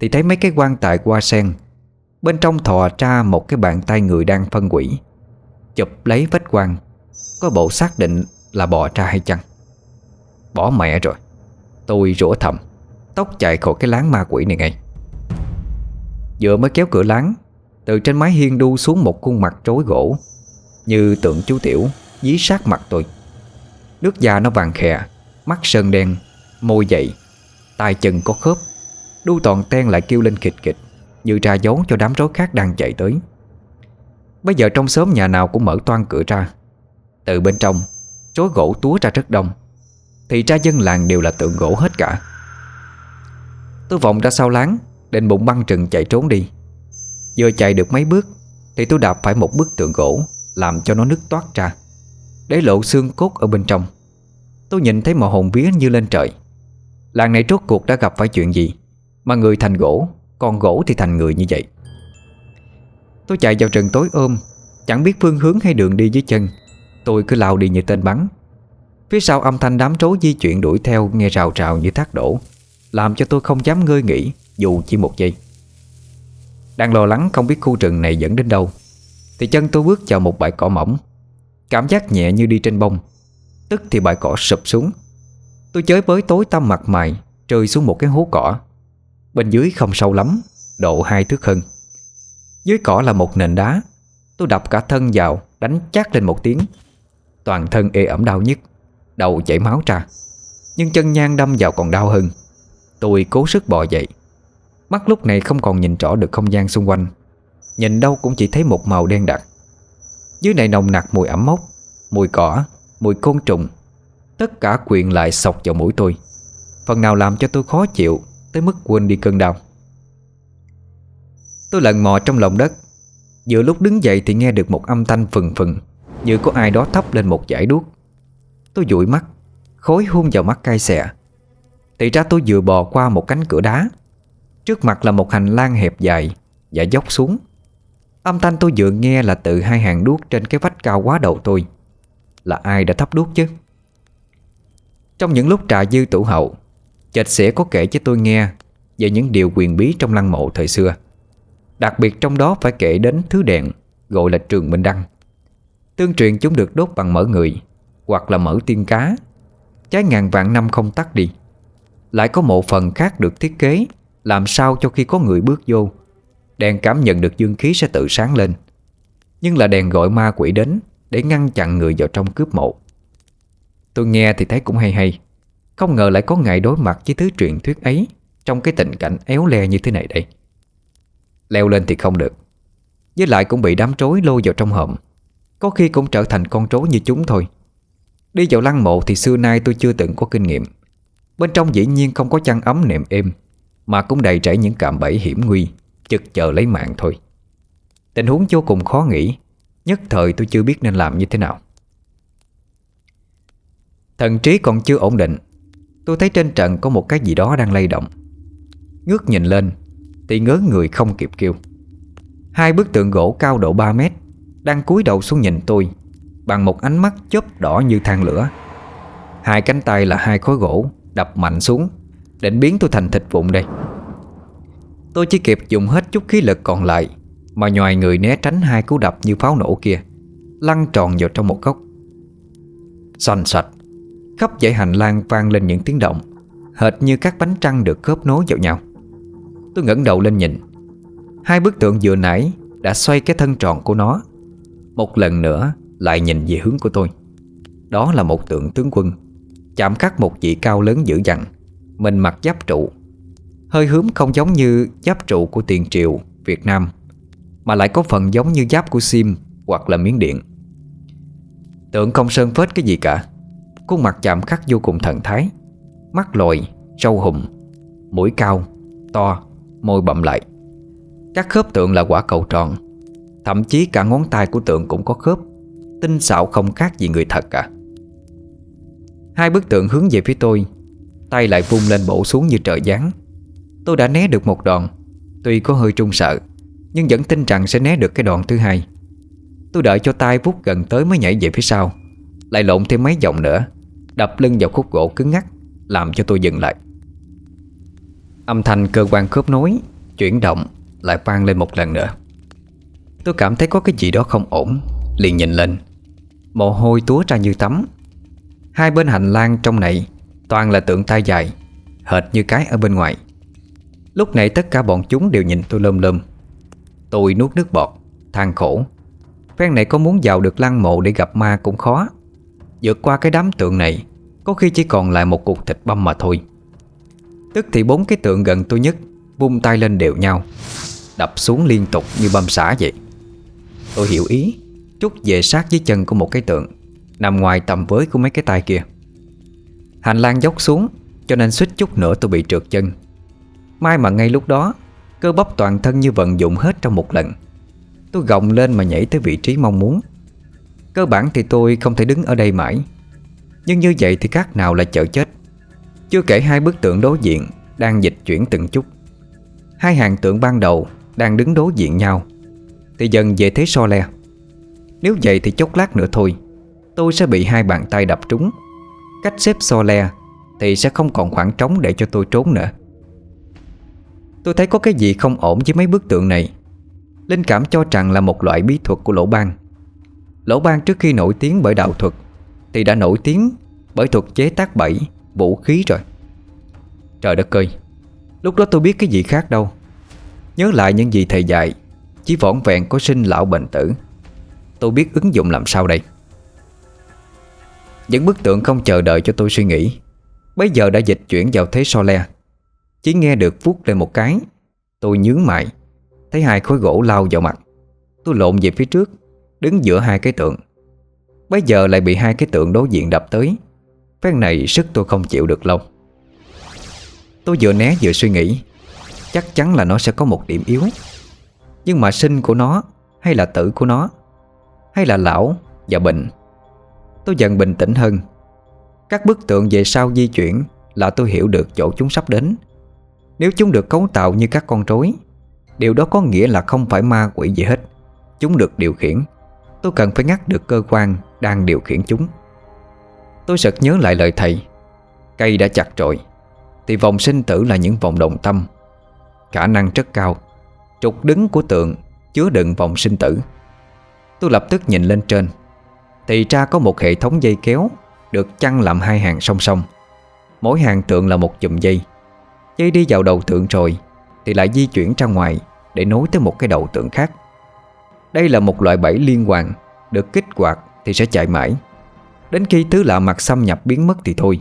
A: Thì thấy mấy cái quan tài qua sen. Bên trong thò ra một cái bàn tay người đang phân quỷ, Chụp lấy vết quan Có bộ xác định là bò ra hay chăng. Bỏ mẹ rồi, Tôi rủa thầm, Tóc chạy khỏi cái láng ma quỷ này ngay. Vừa mới kéo cửa láng, Từ trên mái hiên đu xuống một khuôn mặt trối gỗ, Như tượng chú tiểu Dí sát mặt tôi.
B: Nước da nó vàng khè Mắt sơn đen, Môi dậy tay chân có khớp. Đu toàn ten lại kêu lên kịch kịch Như ra dấu cho đám rối khác đang chạy tới. Bây giờ trong xóm nhà nào cũng mở toan cửa ra. Từ bên trong Rối gỗ túa ra rất đông. Thì ra dân làng đều là tượng gỗ hết cả. Tôi vòng ra sau láng, Định bụng băng trừng chạy trốn đi. Vừa chạy được mấy bước, Thì tôi đạp phải một bức tượng gỗ, Làm cho nó nứt toát ra. Để lộ xương cốt ở bên trong. Tôi nhìn thấy mà hồn vía như lên trời. Làng này rốt cuộc đã gặp phải chuyện gì? Mà người thành gỗ, Còn gỗ thì thành người như vậy. Tôi chạy vào rừng tối ôm, Chẳng biết phương hướng hay đường đi dưới chân. Tôi cứ lao đi như tên bắn. Phía sau âm thanh đám trối di chuyển đuổi theo Nghe rào rào như thác đổ, Làm cho tôi không dám ngơi nghỉ, Dù chỉ một giây. Đang lo lắng không biết khu rừng này dẫn đến đâu, Thì chân tôi bước vào một bãi cỏ mỏng. Cảm giác nhẹ như đi trên bông. Tức thì bãi cỏ sụp xuống. Tôi chới với tối tăm mặt mày Rơi xuống một cái hố cỏ. Bên dưới không sâu lắm Độ hai thước hơn. Dưới cỏ là một nền đá. Tôi đập cả thân vào Đánh chát lên một tiếng. Toàn thân ê ẩm đau nhức Đầu chảy máu ra. Nhưng chân nhang đâm vào còn đau hơn. Tôi cố sức bò dậy. Mắt lúc này không còn nhìn rõ được không gian xung quanh. Nhìn đâu cũng chỉ thấy một màu đen đặc. Dưới này nồng nặc mùi ẩm mốc Mùi cỏ, mùi côn trùng. Tất cả quyện lại sọc vào mũi tôi. Phần nào làm cho tôi khó chịu, Tới mức quên đi cơn đau. Tôi lần mò trong lòng đất. Giữa lúc đứng dậy thì nghe được một âm thanh phừng phừng, Như có ai đó thắp lên một giải đuốc. Tôi dụi mắt Khối hung vào mắt cay xè. Thì ra tôi vừa bò qua một cánh cửa đá. Trước mặt là một hành lang hẹp dài Và dốc xuống. Âm thanh tôi vừa nghe là từ hai hàng đuốc Trên cái vách cao quá đầu tôi. Là ai đã thắp đuốc chứ? Trong những lúc trà dư tủ hậu Chạch sẽ có kể cho tôi nghe Về những điều quyền bí trong lăng mộ thời xưa. Đặc biệt trong đó phải kể đến thứ đèn, Gọi là trường minh đăng. Tương truyền chúng được đốt bằng mỡ người, Hoặc là mỡ tiên cá. Trái ngàn vạn năm không tắt đi. Lại có một phần khác được thiết kế, Làm sao cho khi có người bước vô, Đèn cảm nhận được dương khí sẽ tự sáng lên. Nhưng là đèn gọi ma quỷ đến để ngăn chặn người vào trong cướp mộ. Tôi nghe thì thấy cũng hay hay. Không ngờ lại có ngày đối mặt với thứ truyền thuyết ấy Trong cái tình cảnh éo le như thế này đây. Leo lên thì không được. Với lại cũng bị đám trối lôi vào trong hộm Có khi cũng trở thành con trối như chúng thôi. Đi vào lăng mộ thì xưa nay tôi chưa từng có kinh nghiệm. Bên trong dĩ nhiên không có chăn ấm nệm êm, Mà cũng đầy trải những cạm bẫy hiểm nguy Chực chờ lấy mạng thôi. Tình huống vô cùng khó nghĩ. Nhất thời tôi chưa biết nên làm như thế nào. Thần trí còn chưa ổn định, Tôi thấy trên trận có một cái gì đó đang lay động. Ngước nhìn lên, Thì ngớ người không kịp kêu. Hai bức tượng gỗ cao độ 3 mét Đang cúi đầu xuống nhìn tôi Bằng một ánh mắt chớp đỏ như than lửa. Hai cánh tay là hai khối gỗ Đập mạnh xuống, Định biến tôi thành thịt vụn đây. Tôi chỉ kịp dùng hết chút khí lực còn lại mà nhòi người né tránh hai cú đập như pháo nổ kia, Lăn tròn vào trong một góc. Xoành sạch Khắp dãy hành lang vang lên những tiếng động, Hệt như các bánh trăng được khớp nối vào nhau. Tôi ngẩng đầu lên nhìn. Hai bức tượng vừa nãy Đã xoay cái thân tròn của nó. Một lần nữa lại nhìn về hướng của tôi. Đó là một tượng tướng quân, Chạm khắc một vị cao lớn dữ dằn, Mình mặc giáp trụ. Hơi hướng không giống như giáp trụ của tiền triệu Việt Nam. Mà lại có phần giống như giáp của Sim Hoặc là miếng Điện. Tượng không sơn phết cái gì cả Khuôn mặt chạm khắc vô cùng thần thái Mắt lồi, sâu hùng Mũi cao, to, môi bậm lại. Các khớp tượng là quả cầu tròn Thậm chí cả ngón tay của tượng cũng có khớp Tinh xảo không khác gì người thật cả. Hai bức tượng hướng về phía tôi Tay lại vung lên bổ xuống như trời giáng. Tôi đã né được một đòn Tuy có hơi trung sợ. Nhưng vẫn tin rằng sẽ né được cái đoạn thứ hai. Tôi đợi cho tay vút gần tới mới nhảy về phía sau. Lại lộn thêm mấy vòng nữa. Đập lưng vào khúc gỗ cứng ngắc, Làm cho tôi dừng lại. Âm thanh cơ quan khớp nối, Chuyển động, lại vang lên một lần nữa. Tôi cảm thấy có cái gì đó không ổn, Liền nhìn lên. Mồ hôi túa ra như tắm. Hai bên hành lang trong này Toàn là tượng tay dài, Hệt như cái ở bên ngoài. Lúc nãy tất cả bọn chúng đều nhìn tôi lơm lơm. Tôi nuốt nước bọt, than khổ. Phen này có muốn vào được lăng mộ để gặp ma cũng khó.
A: Vượt qua cái đám tượng này, Có khi chỉ còn lại một cục thịt băm mà thôi. Tức thì bốn cái tượng gần tôi nhất, Vung tay lên đều nhau, Đập xuống liên tục như băm xả vậy. Tôi hiểu ý, Chút về sát dưới chân của một cái tượng, Nằm ngoài tầm với của mấy cái tay kia. Hành lang dốc xuống, Cho nên suýt chút nữa tôi bị trượt chân. May mà ngay lúc đó Cơ bắp toàn thân như vận dụng hết trong một lần. Tôi gồng lên mà nhảy tới vị trí mong muốn. Cơ bản thì tôi không thể đứng ở đây mãi. Nhưng như vậy thì khác nào là chợ chết. Chưa kể hai bức tượng đối diện Đang dịch chuyển từng chút. Hai hàng tượng ban đầu Đang đứng đối diện nhau. Thì dần về thế so le. Nếu vậy thì chốc lát nữa thôi, Tôi sẽ bị hai bàn tay đập trúng. Cách xếp so le Thì sẽ không còn khoảng trống để cho tôi trốn nữa. Tôi thấy có cái gì không ổn với mấy bức tượng này. Linh cảm cho rằng là một loại bí thuật của lỗ ban. Lỗ ban trước khi nổi tiếng bởi đạo thuật Thì đã nổi tiếng bởi thuật chế tác bẫy, vũ khí rồi. Trời đất ơi Lúc đó tôi biết cái gì khác đâu. Nhớ lại những gì thầy dạy Chỉ vỏn vẹn có sinh lão bệnh tử. Tôi biết ứng dụng làm sao đây. Những bức tượng không chờ đợi cho tôi suy nghĩ Bây giờ đã dịch chuyển vào thế so le. Chỉ nghe được phút lên một cái. Tôi nhướng mày. Thấy hai khối gỗ lao vào mặt. Tôi lộn về phía trước, Đứng giữa hai cái tượng. Bây giờ lại bị hai cái tượng đối diện đập tới. Phen này sức tôi không chịu được lâu. Tôi vừa né vừa suy nghĩ. Chắc chắn là nó sẽ có một điểm yếu. Nhưng mà sinh của nó, Hay là tử của nó, Hay là lão và bệnh Tôi dần bình tĩnh hơn. Các bức tượng về sau di chuyển Là tôi hiểu được chỗ chúng sắp đến. Nếu chúng được cấu tạo như các con rối, Điều đó có nghĩa là không phải ma quỷ gì hết. Chúng được điều khiển. Tôi cần phải ngắt được cơ quan Đang điều khiển chúng. Tôi sực nhớ lại lời thầy. Cây đã chặt rồi, Thì vòng sinh tử là những vòng đồng tâm. Khả năng rất cao. Trục đứng của tượng Chứa đựng vòng sinh tử. Tôi lập tức nhìn lên trên. Thì ra có một hệ thống dây kéo Được chăn làm hai hàng song song. Mỗi hàng tượng là một chùm dây. Dây đi vào đầu tượng rồi, Thì lại di chuyển ra ngoài Để nối tới một cái đầu tượng khác. Đây là một loại bẫy liên hoàn, Được kích hoạt thì sẽ chạy mãi. Đến khi thứ lạ mặt xâm nhập biến mất thì thôi.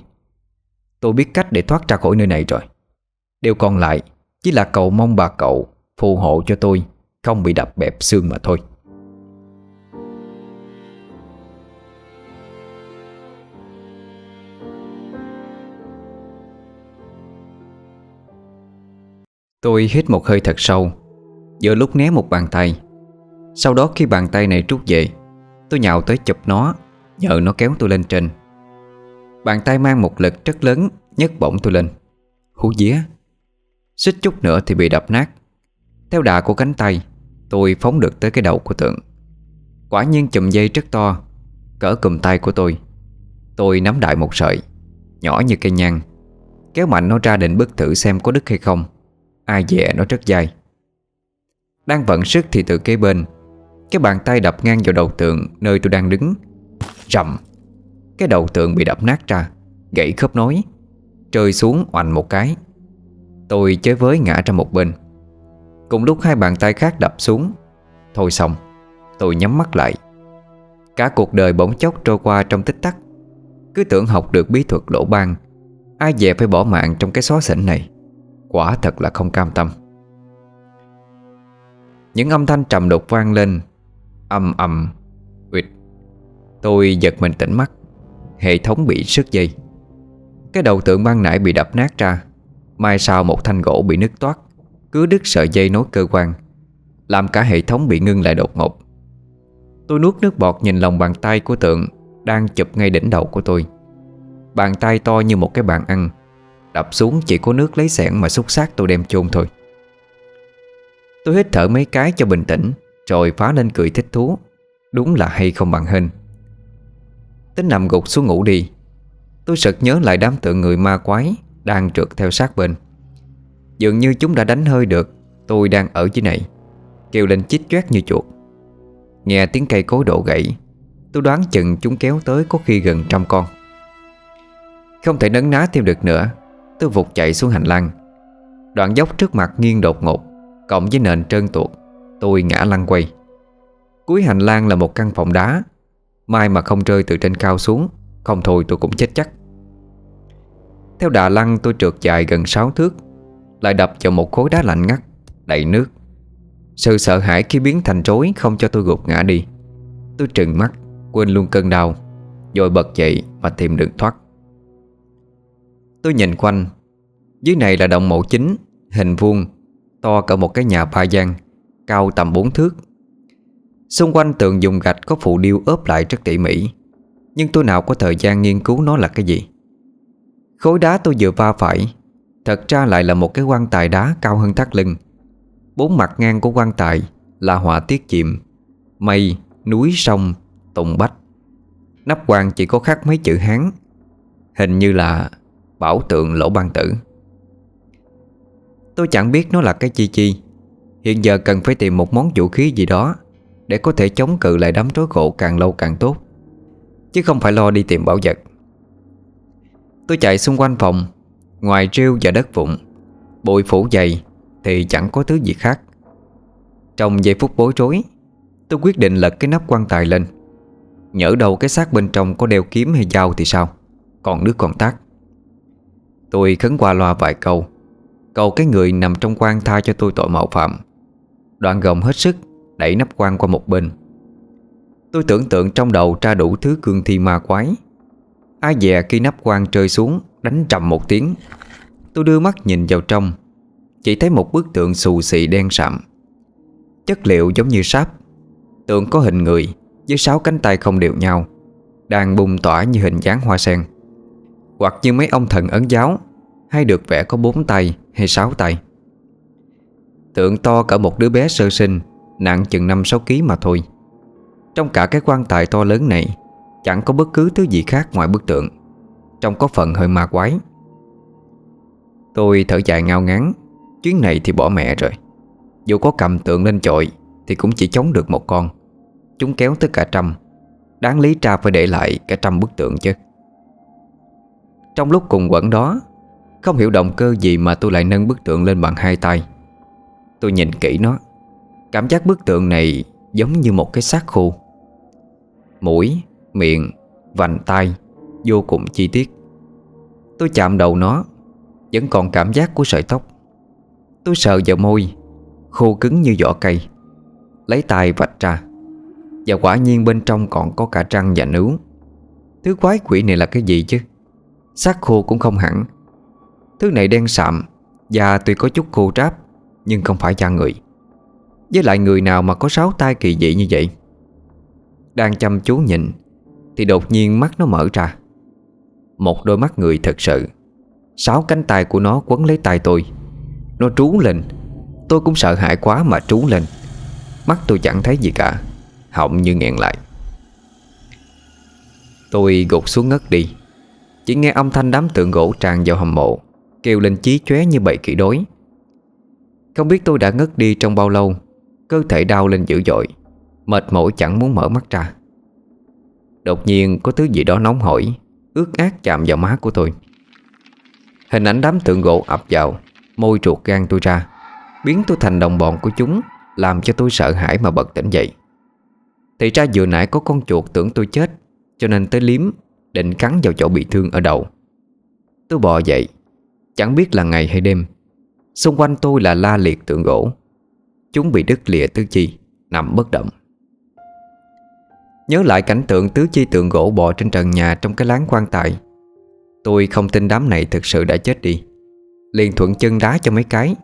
A: Tôi biết cách để thoát ra khỏi nơi này rồi. Điều còn lại Chỉ là cầu mong bà cậu Phù hộ cho tôi, Không bị đập bẹp xương mà thôi. Tôi hít một hơi thật sâu Giữa lúc né một bàn tay. Sau đó khi bàn tay này rút về, Tôi nhào tới chụp nó, Nhờ nó kéo tôi lên trên. Bàn tay mang một lực rất lớn, nhấc bổng tôi lên. Hú día Xích chút nữa thì bị đập nát. Theo đà của cánh tay, Tôi phóng được tới cái đầu của tượng. Quả nhiên chùm dây rất to, Cỡ cùm tay của tôi. Tôi nắm đại một sợi, Nhỏ như cây nhang, Kéo mạnh nó ra định bức thử xem có đứt hay không. Ai dè nó rất dài. Đang vận sức thì từ kế bên, Cái bàn tay đập ngang vào đầu tượng Nơi tôi đang đứng, Rầm. Cái đầu tượng bị đập nát ra, Gãy khớp nối Rơi xuống oành một cái. Tôi chơi với ngã ra một bên. Cùng lúc hai bàn tay khác đập xuống. Thôi xong, Tôi nhắm mắt lại. Cả cuộc đời bỗng chốc trôi qua trong tích tắc. Cứ tưởng học được bí thuật lỗ ban Ai dè phải bỏ mạng trong cái xó xỉnh này. Quả thật là không cam tâm. Những âm thanh trầm đột vang lên, Âm ầm Uyệt Tôi giật mình tỉnh mắt, Hệ thống bị sứt dây. Cái đầu tượng ban nãy bị đập nát ra, Mai sau một thanh gỗ bị nứt toát, Cứ đứt sợi dây nối cơ quan, Làm cả hệ thống bị ngưng lại đột ngột. Tôi nuốt nước bọt nhìn lòng bàn tay của tượng Đang chụp ngay đỉnh đầu của tôi. Bàn tay to như một cái bàn ăn Đập xuống chỉ có nước lấy sẻn mà xúc xác tôi đem chôn thôi. Tôi hít thở mấy cái cho bình tĩnh, Rồi phá lên cười thích thú. Đúng là hay không bằng hên Tính nằm gục xuống ngủ đi. Tôi sực nhớ lại đám tượng người ma quái Đang trượt theo sát bên. Dường như chúng đã đánh hơi được, Tôi đang ở dưới này, Kêu lên chít choét như chuột. Nghe tiếng cây cối đổ gãy, Tôi đoán chừng chúng kéo tới có khi gần trăm con. Không thể nấn ná thêm được nữa Tôi vụt chạy xuống hành lang. Đoạn dốc trước mặt nghiêng đột ngột, Cộng với nền trơn tuột, Tôi ngã lăn quay. Cuối hành lang là một căn phòng đá. Mai mà không rơi từ trên cao xuống,
B: Không thôi tôi cũng chết chắc. Theo đà lăn, tôi trượt dài gần 6 thước, Lại đập vào một khối đá lạnh ngắt, Đầy nước. Sự sợ hãi khi biến thành rối Không cho tôi gục ngã đi. Tôi trừng mắt, Quên luôn cơn đau Rồi bật dậy mà tìm đường thoát. Tôi nhìn quanh. Dưới này là động mộ chính Hình vuông To cả một cái nhà ba gian Cao tầm 4 thước. Xung quanh tường dùng gạch có phụ điêu ốp lại rất tỉ mỉ Nhưng tôi nào có thời gian nghiên cứu nó là cái gì? Khối đá tôi vừa va phải Thật ra lại là một cái quan tài đá cao hơn thắt lưng. Bốn mặt ngang của quan tài Là họa tiết chìm Mây, núi, sông, tùng bách. Nắp quan chỉ có khắc mấy chữ Hán Hình như là Bảo tượng lỗ ban tử. Tôi chẳng biết nó là cái chi chi. Hiện giờ cần phải tìm một món vũ khí gì đó Để có thể chống cự lại đám rối khổ càng lâu càng tốt, Chứ không phải lo đi tìm bảo vật. Tôi chạy xung quanh phòng, Ngoài rêu và đất vụn, Bụi phủ dày Thì chẳng có thứ gì khác. Trong giây phút bối rối, Tôi quyết định lật cái nắp quan tài lên. Nhỡ đầu cái xác bên trong có đeo kiếm hay dao thì sao? Còn nước còn tắt Tôi khấn qua loa vài câu. Cầu cái người nằm trong quan tha cho tôi tội mạo phạm. Đoạn gồng hết sức, Đẩy nắp quan qua một bên. Tôi tưởng tượng trong đầu tra đủ thứ cương thi ma quái. Ai dè khi nắp quan rơi xuống, Đánh trầm một tiếng. Tôi đưa mắt nhìn vào trong. Chỉ thấy một bức tượng xù xì đen sạm. Chất liệu giống như sáp. Tượng có hình người, Với sáu cánh tay không đều nhau, Đang bùng tỏa như hình dáng hoa sen. Hoặc như mấy ông thần ấn giáo, Hay được vẽ có bốn tay hay sáu tay. Tượng to cỡ một đứa bé sơ sinh, Nặng chừng 5-6 kg mà thôi. Trong cả cái quan tài to lớn này, Chẳng có bất cứ thứ gì khác ngoài bức tượng, Trông có phần hơi ma quái. Tôi thở dài ngao ngán, Chuyến này thì bỏ mẹ rồi. Dù có cầm tượng lên chọi Thì cũng chỉ chống được một con, Chúng kéo tới cả trăm. Đáng lý tra phải để lại cả trăm bức tượng chứ. Trong lúc cùng quẩn đó Không hiểu động cơ gì mà tôi lại nâng bức tượng lên bằng hai tay. Tôi nhìn kỹ nó. Cảm giác bức tượng này giống như một cái xác khô. Mũi, miệng, vành tay Vô cùng chi tiết. Tôi chạm đầu nó Vẫn còn cảm giác của sợi tóc. Tôi sờ vào môi Khô cứng như vỏ cây Lấy tay vạch ra. Và quả nhiên bên trong còn có cả trăng và nướu Thứ quái quỷ này là cái gì chứ? Xác khô cũng không hẳn. Thứ này đen sạm Và tuy có chút khô ráp, Nhưng không phải da người. Với lại người nào mà có sáu tay kỳ dị như vậy? Đang chăm chú nhìn, Thì đột nhiên mắt nó mở ra. Một đôi mắt người thật sự. Sáu cánh tay của nó quấn lấy tay tôi. Nó trú lên. Tôi cũng sợ hãi quá mà trú lên. Mắt tôi chẳng thấy gì cả, Họng như nghẹn lại. Tôi gục xuống ngất đi. Chỉ nghe âm thanh đám tượng gỗ tràn vào hầm mộ, Kêu lên chí chóe như bầy kỵ đối. Không biết tôi đã ngất đi trong bao lâu, Cơ thể đau lên dữ dội, Mệt mỏi chẳng muốn mở mắt ra. Đột nhiên có thứ gì đó nóng hổi, Ướt át chạm vào má của tôi. Hình ảnh đám tượng gỗ ập vào, Môi ruột gan tôi ra, Biến tôi thành đồng bọn của chúng, Làm cho tôi sợ hãi mà bật tỉnh dậy. Thì ra vừa nãy có con chuột tưởng tôi chết, Cho nên tới liếm Định cắn vào chỗ bị thương ở đầu. Tôi bò dậy, Chẳng biết là ngày hay đêm. Xung quanh tôi là la liệt tượng gỗ. Chúng bị đứt lìa tứ chi, Nằm bất động. Nhớ lại cảnh tượng tứ chi tượng gỗ bò trên trần nhà Trong cái láng quan tài. Tôi không tin đám này thực sự đã chết đi. Liền thuận chân đá cho mấy cái,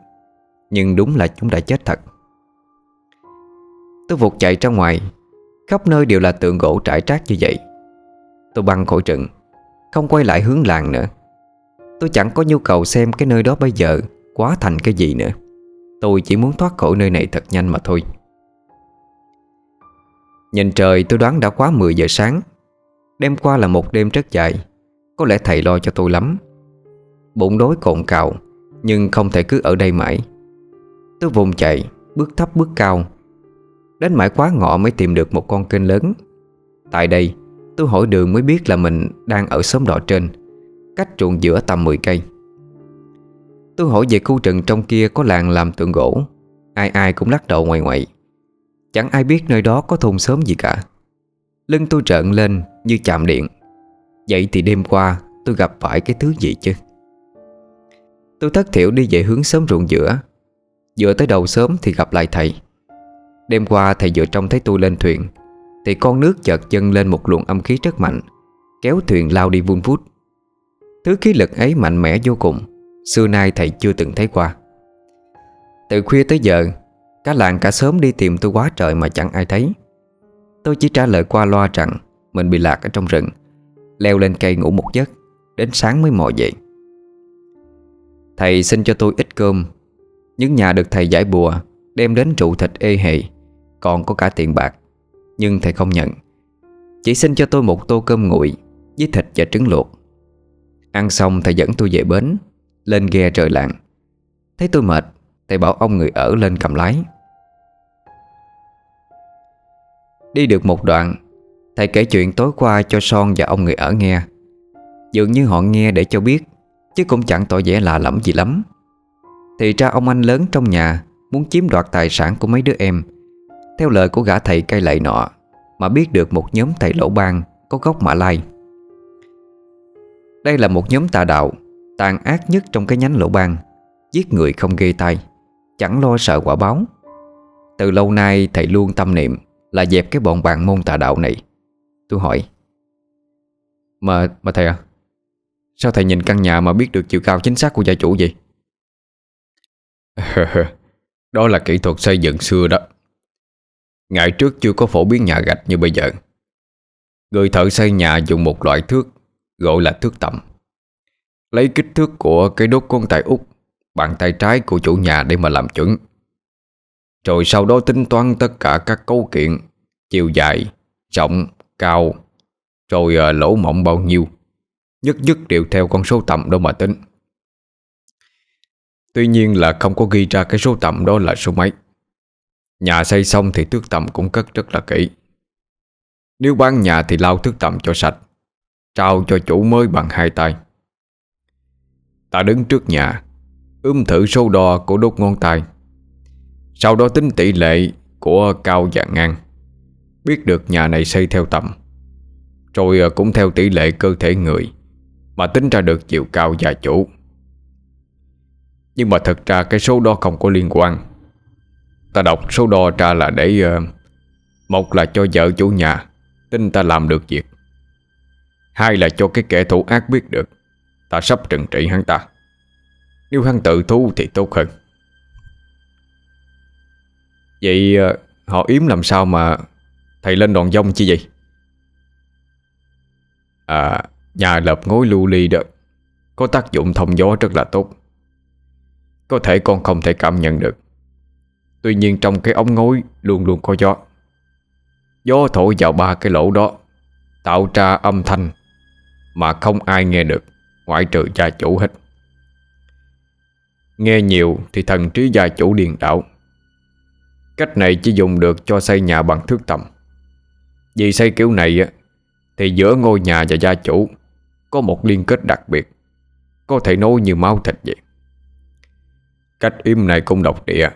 B: Nhưng đúng là chúng đã chết thật. Tôi vụt chạy ra ngoài, Khắp nơi đều là tượng gỗ trải trác như vậy. Tôi băng khỏi trận Không quay lại hướng làng nữa. Tôi chẳng có nhu cầu xem cái nơi đó bây giờ Quá thành cái gì nữa. Tôi chỉ muốn thoát khỏi nơi này thật nhanh mà thôi. Nhìn trời, tôi đoán đã quá 10 giờ sáng. Đêm qua là một đêm rất dài, Có lẽ thầy lo cho tôi lắm. Bụng đói cồn cào, Nhưng không thể cứ ở đây mãi. Tôi vùng chạy, Bước thấp bước cao. Đến mãi quá ngọ mới tìm được một con kênh lớn. Tại đây tôi hỏi đường mới biết là mình đang ở xóm đỏ trên, Cách ruộng giữa tầm 10 cây. Tôi hỏi về khu rừng trong kia có làng làm tượng gỗ, Ai ai cũng lắc đầu ngoài ngoại. Chẳng ai biết nơi đó có thôn sớm gì cả. Lưng tôi trợn lên như chạm điện.
A: Vậy thì đêm qua tôi gặp phải cái thứ gì chứ? Tôi thất thiểu đi về hướng sớm ruộng giữa. Vừa tới đầu sớm thì gặp lại thầy. Đêm qua thầy vừa trông thấy tôi lên thuyền. Thì con nước chợt dâng lên một luồng âm khí rất mạnh, Kéo thuyền lao đi vun vút. Thứ khí lực ấy mạnh mẽ vô cùng, Xưa nay thầy chưa từng thấy qua. Từ khuya tới giờ, Cả làng cả sớm đi tìm tôi quá trời mà chẳng ai thấy. Tôi chỉ trả lời qua loa rằng Mình bị lạc ở trong rừng, Leo lên cây ngủ một giấc, Đến sáng mới mò dậy Thầy xin cho tôi ít cơm. Những nhà được thầy giải bùa, Đem đến trụ thịt ê hề, Còn có cả tiền bạc. Nhưng thầy không nhận. Chỉ xin cho tôi một tô cơm nguội Với thịt và trứng luộc. Ăn xong thầy dẫn tôi về bến, Lên ghe trời lặng Thấy tôi mệt, Thầy bảo ông người ở lên cầm lái. Đi được một đoạn, Thầy kể chuyện tối qua cho Son và ông người ở nghe. Dường như họ nghe để cho biết, Chứ cũng chẳng tỏ vẻ lạ lẫm gì lắm. Thì ra ông anh lớn trong nhà Muốn chiếm đoạt tài sản của mấy đứa em theo lời của gã thầy cây lại nọ, Mà biết được một nhóm thầy lỗ ban Có gốc Mã Lai. Đây là một nhóm tà đạo, Tàn ác nhất trong cái nhánh lỗ ban, Giết người không ghê tay Chẳng lo sợ quả báo. Từ lâu nay thầy luôn tâm niệm Là dẹp cái bọn bạn môn tà đạo này. Tôi hỏi, Mà mà thầy à Sao thầy nhìn căn nhà mà biết được chiều cao chính xác của gia chủ vậy?
B: Đó là kỹ thuật xây dựng xưa đó. Ngày trước chưa có phổ biến nhà gạch như bây giờ. Người thợ xây nhà dùng một loại thước Gọi là thước tầm. Lấy kích thước của cái đốt con tay út Bàn tay trái của chủ nhà để mà làm chuẩn. Rồi sau đó tính toán tất cả các cấu kiện Chiều dài, rộng, cao Rồi ờ, lỗ mộng bao nhiêu. Nhất nhất đều theo con số tầm đó mà tính. Tuy nhiên là không có ghi ra cái số tầm đó là số mấy. Nhà xây xong thì thước tầm cũng cất rất là kỹ. Nếu bán nhà thì lau thước tầm cho sạch, Trao cho chủ mới bằng hai tay. Ta đứng trước nhà ươm thử số đo của đốt ngón tay. Sau đó tính tỷ lệ của cao và ngang, Biết được nhà này xây theo tầm. Rồi ờ, cũng theo tỷ lệ cơ thể người Mà tính ra được chiều cao và chủ. Nhưng mà thật ra cái số đó không có liên quan. Ta đọc số đo ra là để uh, Một là cho vợ chủ nhà Tin ta làm được việc. Hai là cho cái kẻ thủ ác biết được Ta sắp trừng trị hắn ta. Nếu hắn tự thú thì tốt hơn. Vậy uh, họ yếm làm sao mà Thầy lên đòn dông chi vậy? À Nhà lợp ngối lưu ly đó Có tác dụng thông gió rất là tốt. Có thể con không thể cảm nhận được. Tuy nhiên trong cái ống ngối Luôn luôn có gió. Gió thổi vào ba cái lỗ đó, Tạo ra âm thanh Mà không ai nghe được, Ngoại trừ gia chủ hết. Nghe nhiều thì thần trí gia chủ điền đảo Cách này chỉ dùng được cho xây nhà bằng thước tầm. Vì xây kiểu này Thì giữa ngôi nhà và gia chủ Có một liên kết đặc biệt, Có thể nối như máu thịt vậy. Cách im này cũng độc địa.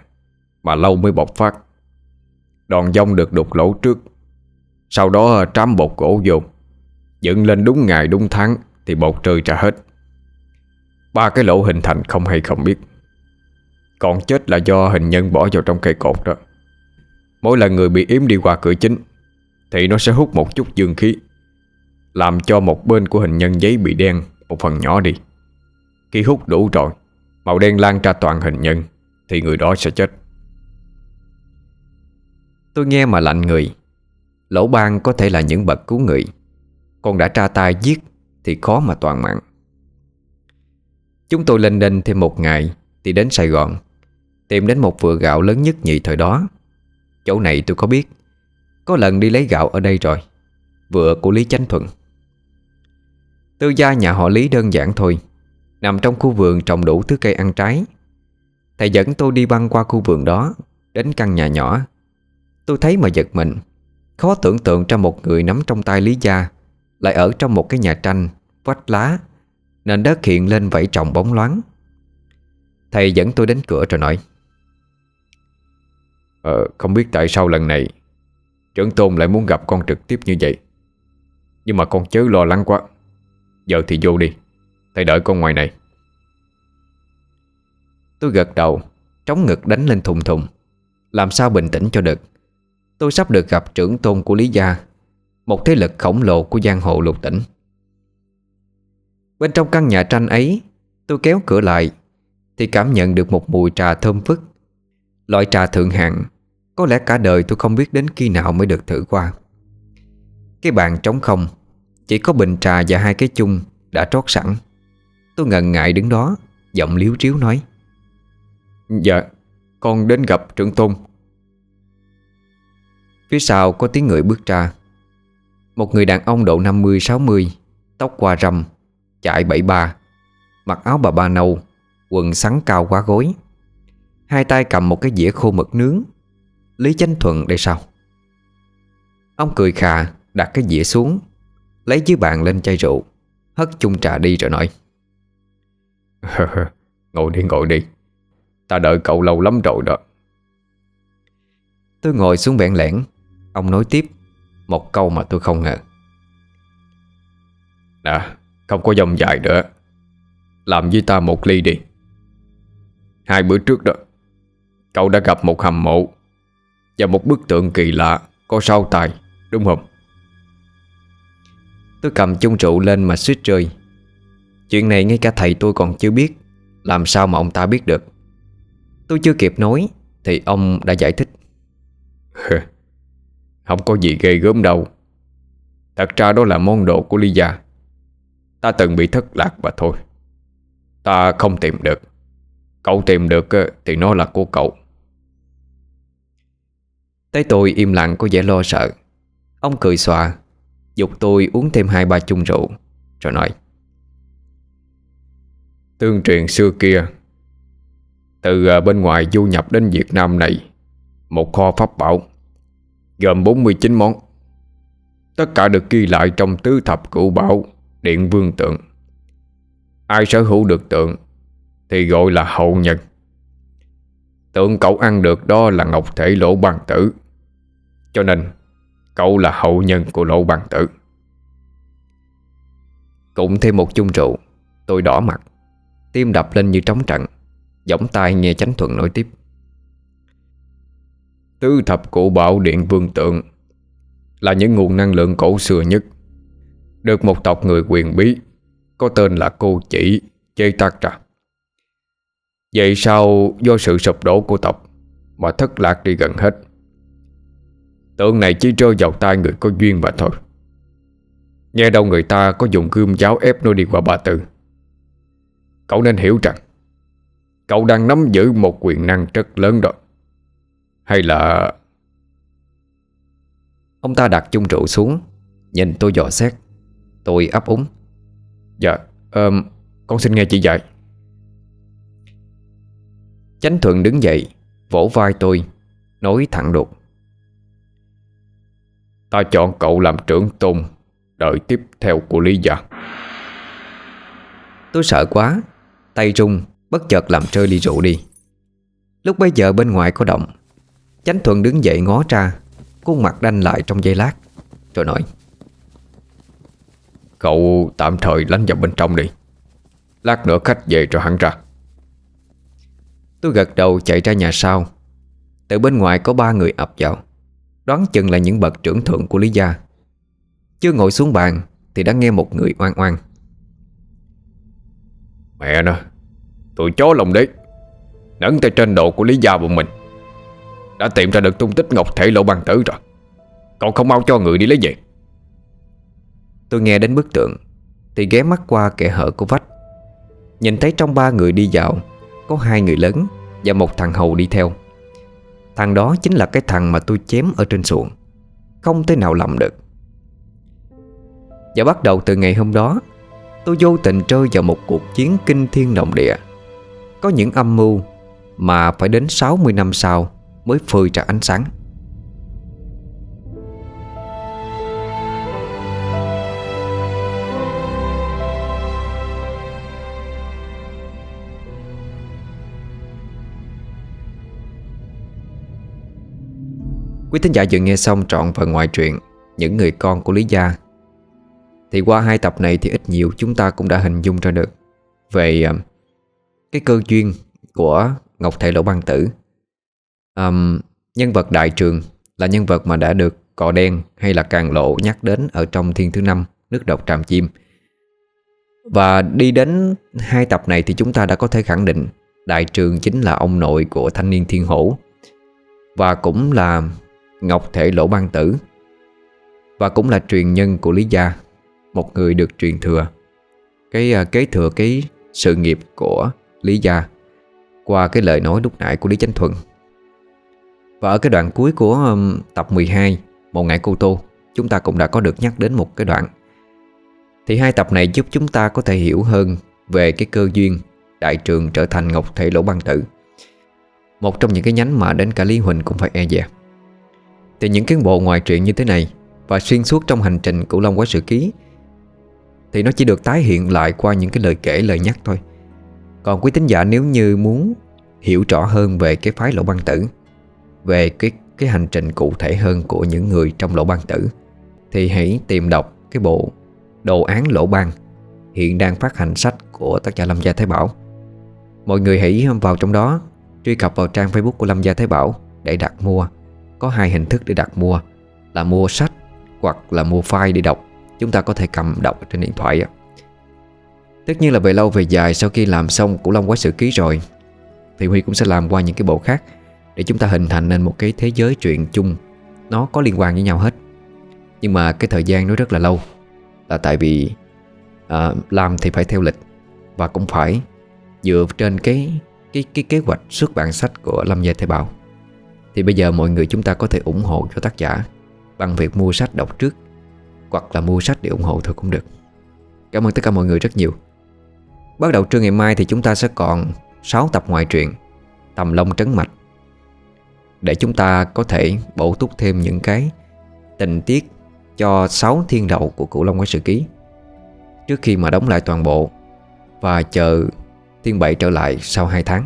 B: Mà lâu mới bộc phát. Đòn dông được đục lỗ trước. Sau đó, trám bột gỗ vô Dựng lên đúng ngày, đúng tháng, Thì bột rơi ra hết. Ba cái lỗ hình thành không hay không biết. Còn chết là do hình nhân bỏ vào trong cây cột đó. Mỗi lần người bị yếm đi qua cửa chính, thì nó sẽ hút một chút dương khí, Làm cho một bên của hình nhân giấy bị đen, Một phần nhỏ đi. Khi hút đủ rồi, Màu đen lan ra toàn hình nhân, Thì người đó sẽ chết.
A: Tôi nghe mà lạnh người. Lỗ ban có thể là những bậc cứu người. Còn đã tra tay giết Thì khó mà toàn mạng. Chúng tôi lên đênh thêm một ngày Thì đến Sài Gòn, Tìm đến một vựa gạo lớn nhất nhị thời đó. Chỗ này tôi có biết, có lần đi lấy gạo ở đây rồi, Vựa của Lý Chánh Thuận. Tư gia nhà họ Lý đơn giản thôi, Nằm trong khu vườn trồng đủ thứ cây ăn trái. Thầy dẫn tôi đi băng qua khu vườn đó, Đến căn nhà nhỏ. Tôi thấy mà giật mình. Khó tưởng tượng ra một người nắm trong tay Lý Gia Lại ở trong một cái nhà tranh, Vách lá, Nền đất hiện lên vẫy trồng bóng loáng. Thầy dẫn tôi đến cửa rồi nói
B: Ờ không biết tại sao lần này Trưởng tôn lại muốn gặp con trực tiếp như vậy. Nhưng mà con chớ lo lắng quá.
C: Giờ thì vô đi, Thầy đợi con ngoài này.
B: Tôi gật đầu, Trống ngực đánh lên thùng thùng, Làm sao bình tĩnh cho được. Tôi sắp được gặp trưởng tôn của Lý Gia, Một thế lực khổng lồ của giang hồ lục tỉnh. Bên trong căn nhà tranh ấy, Tôi kéo cửa lại Thì cảm nhận được một mùi trà thơm phức, Loại trà thượng hạng. Có lẽ cả đời tôi không biết đến khi nào mới được thử qua. Cái bàn trống không, Chỉ có bình trà và hai cái chung Đã trót sẵn. Tôi ngần ngại đứng đó, Giọng liếu triếu nói.
C: Dạ Con đến gặp trưởng tôn
B: Phía sau có tiếng người bước ra. Một người đàn ông độ 50-60 Tóc qua râm Chạy bảy ba Mặc áo bà ba nâu Quần sắn cao quá gối. Hai tay cầm một cái dĩa khô mực nướng Lý Chánh Thuận đây sao Ông cười khà Đặt cái dĩa xuống Lấy dưới bàn lên chai rượu Hất chung trà đi rồi nói.
C: Ngồi đi ngồi đi. Ta đợi cậu lâu lắm rồi đó.
B: Tôi ngồi xuống bẹn lẻn Ông nói tiếp Một câu mà tôi không ngờ.
C: Nè Không có dòng dài nữa. Làm với ta một ly đi. Hai bữa trước đó Cậu đã gặp một hầm mộ Và một bức tượng kỳ lạ Có sao tài Đúng không?
B: Tôi cầm chung rượu lên mà suýt rơi. Chuyện này ngay cả thầy tôi còn chưa biết Làm sao mà ông ta biết được. Tôi chưa kịp nói Thì ông đã giải thích
C: Không có gì ghê gớm đâu. Thật ra đó là món đồ của Ly Gia. Ta từng bị thất lạc và thôi. Ta không tìm được. Cậu tìm được ờ, thì nó là của cậu.
B: Thấy tôi im lặng có vẻ lo sợ. Ông cười xòa. Dục tôi uống thêm hai ba chung rượu, Rồi nói.
C: Tương truyền xưa kia, Từ ờ, bên ngoài du nhập đến Việt Nam này, Một kho pháp bảo Gồm 49 món. Tất cả được ghi lại trong tứ thập cửu bảo, Điện vương tượng. Ai sở hữu được tượng, Thì gọi là hậu nhân. Tượng cậu ăn được đó là ngọc thể lỗ bằng tử. Cho nên, Cậu là hậu nhân của lỗ bằng tử.
B: Cũng thêm một chung rượu, Tôi đỏ mặt, Tim đập lên như trống trận, Giọng tai nghe chánh thuận nói tiếp.
C: Tứ thập cổ bảo điện vương tượng, Là những nguồn năng lượng cổ xưa nhất. Được một tộc người quyền bí, Có tên là cô chỉ Chê tắc ra Vậy sao do sự sụp đổ của tộc Mà thất lạc đi gần hết? Tượng này chỉ rơi vào tay người có duyên mà thôi. Nghe đâu người ta có dùng gươm giáo ép nó đi qua ba tư. Cậu nên hiểu rằng, Cậu đang nắm giữ một quyền năng rất lớn rồi. Hay là
B: Ông ta đặt chung rượu xuống Nhìn tôi dò xét. Tôi ấp úng.
C: Dạ um, Con xin nghe chị dạy.
B: Chánh thuận đứng dậy Vỗ vai tôi Nói thẳng đột.
C: Ta chọn cậu làm trưởng tôn Đợi tiếp theo của Lý Gia.
B: Tôi sợ quá Tay rung Bất chợt làm rơi ly rượu đi. Lúc bấy giờ bên ngoài có động Chánh thuận đứng dậy ngó ra, Khuôn mặt đanh lại trong giây lát. Rồi nói,
C: Cậu tạm thời lánh vào bên trong đi. Lát nữa khách về rồi hẳn ra.
B: Tôi gật đầu chạy ra nhà sau. Từ bên ngoài có ba người ập vào. Đoán chừng là những bậc trưởng thượng của Lý Gia. Chưa ngồi xuống bàn Thì đã nghe một người oan oan
C: Mẹ nó, Tụi chó lòng đấy Nấn tay trên độ của Lý Gia bọn mình. Đã tìm ra được tung tích Ngọc Thể Lộ Bằng Tử rồi. Còn không mau cho người đi lấy về.
B: Tôi nghe đến bức tượng, Thì ghé mắt qua kẻ hở của vách. Nhìn thấy trong ba người đi vào, Có hai người lớn Và một thằng hầu đi theo. Thằng đó chính là cái thằng mà tôi chém ở trên xuồng, Không thể nào lầm được. Và bắt đầu từ ngày hôm đó, Tôi vô tình rơi vào một cuộc chiến kinh thiên động địa. Có những âm mưu Mà phải đến 60 năm sau Mới phơi ra ánh sáng. Quý thính giả vừa nghe xong trọn phần ngoài truyện Những người con của Lý Gia. Thì qua hai tập này thì ít nhiều chúng ta cũng đã hình dung ra được Về à, cái cơ duyên của Ngọc Thầy Lỗ Băng Tử um, Nhân vật đại trường là nhân vật mà đã được cọ đen hay là càng lộ nhắc đến ở trong thiên thứ năm nước độc tràm chim. Và đi đến hai tập này thì chúng ta đã có thể khẳng định Đại trường chính là ông nội của thanh niên thiên hổ Và cũng là Ngọc Thể Lỗ Ban Tử Và cũng là truyền nhân của Lý Gia Một người được truyền thừa. Cái uh, kế thừa cái sự nghiệp của Lý Gia Qua cái lời nói lúc nãy của Lý Chánh Thuận và ở cái đoạn cuối của um, tập 12 Một ngày cô Tô Chúng ta cũng đã có được nhắc đến một cái đoạn. Thì hai tập này giúp chúng ta có thể hiểu hơn Về cái cơ duyên Đại trường trở thành Ngọc Thể Lỗ Băng Tử. Một trong những cái nhánh mà đến cả Lý Huỳnh cũng phải e dè. Thì những cái bộ ngoài truyện như thế này Và xuyên suốt trong hành trình của Long Quái Sự Ký Thì nó chỉ được tái hiện lại qua những cái lời kể lời nhắc thôi. Còn quý tín giả nếu như muốn hiểu rõ hơn về cái phái Lỗ Băng Tử về cái cái hành trình cụ thể hơn của những người trong Lỗ ban Tử. Thì hãy tìm đọc cái bộ Đồ án lỗ ban Hiện đang phát hành sách của tác giả Lâm Gia Thái Bảo. Mọi người hãy vào trong đó, Truy cập vào trang Facebook của Lâm Gia Thái Bảo Để đặt mua. Có hai hình thức để đặt mua, Là mua sách hoặc là mua file để đọc. Chúng ta có thể cầm đọc trên điện thoại Tất nhiên là về lâu về dài, Sau khi làm xong của Long Quái Sử Ký rồi, Thì Huy cũng sẽ làm qua những cái bộ khác. Để chúng ta hình thành nên một cái thế giới truyện chung Nó có liên quan với nhau hết Nhưng mà cái thời gian nó rất là lâu là tại vì à, làm thì phải theo lịch và cũng phải dựa trên cái cái cái kế hoạch xuất bản sách của Lâm Gia Thế Bảo. Thì bây giờ mọi người chúng ta có thể ủng hộ cho tác giả bằng việc mua sách đọc trước hoặc là mua sách để ủng hộ thôi cũng được. Cảm ơn tất cả mọi người rất nhiều. Bắt đầu trưa ngày mai thì chúng ta sẽ còn 6 tập ngoại truyện Tầm Long Trấn Mạch để chúng ta có thể bổ túc thêm những cái tình tiết cho 6 thiên đậu của Cửu Long Quái Sự Ký trước khi mà đóng lại toàn bộ và chờ thiên bậy trở lại sau 2 tháng.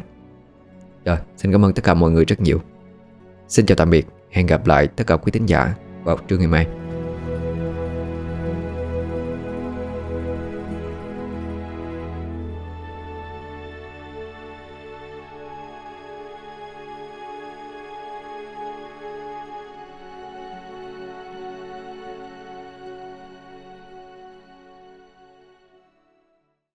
B: Rồi, xin cảm ơn tất cả mọi người rất nhiều. Xin chào tạm biệt, hẹn gặp lại tất cả quý tín giả vào trưa ngày mai.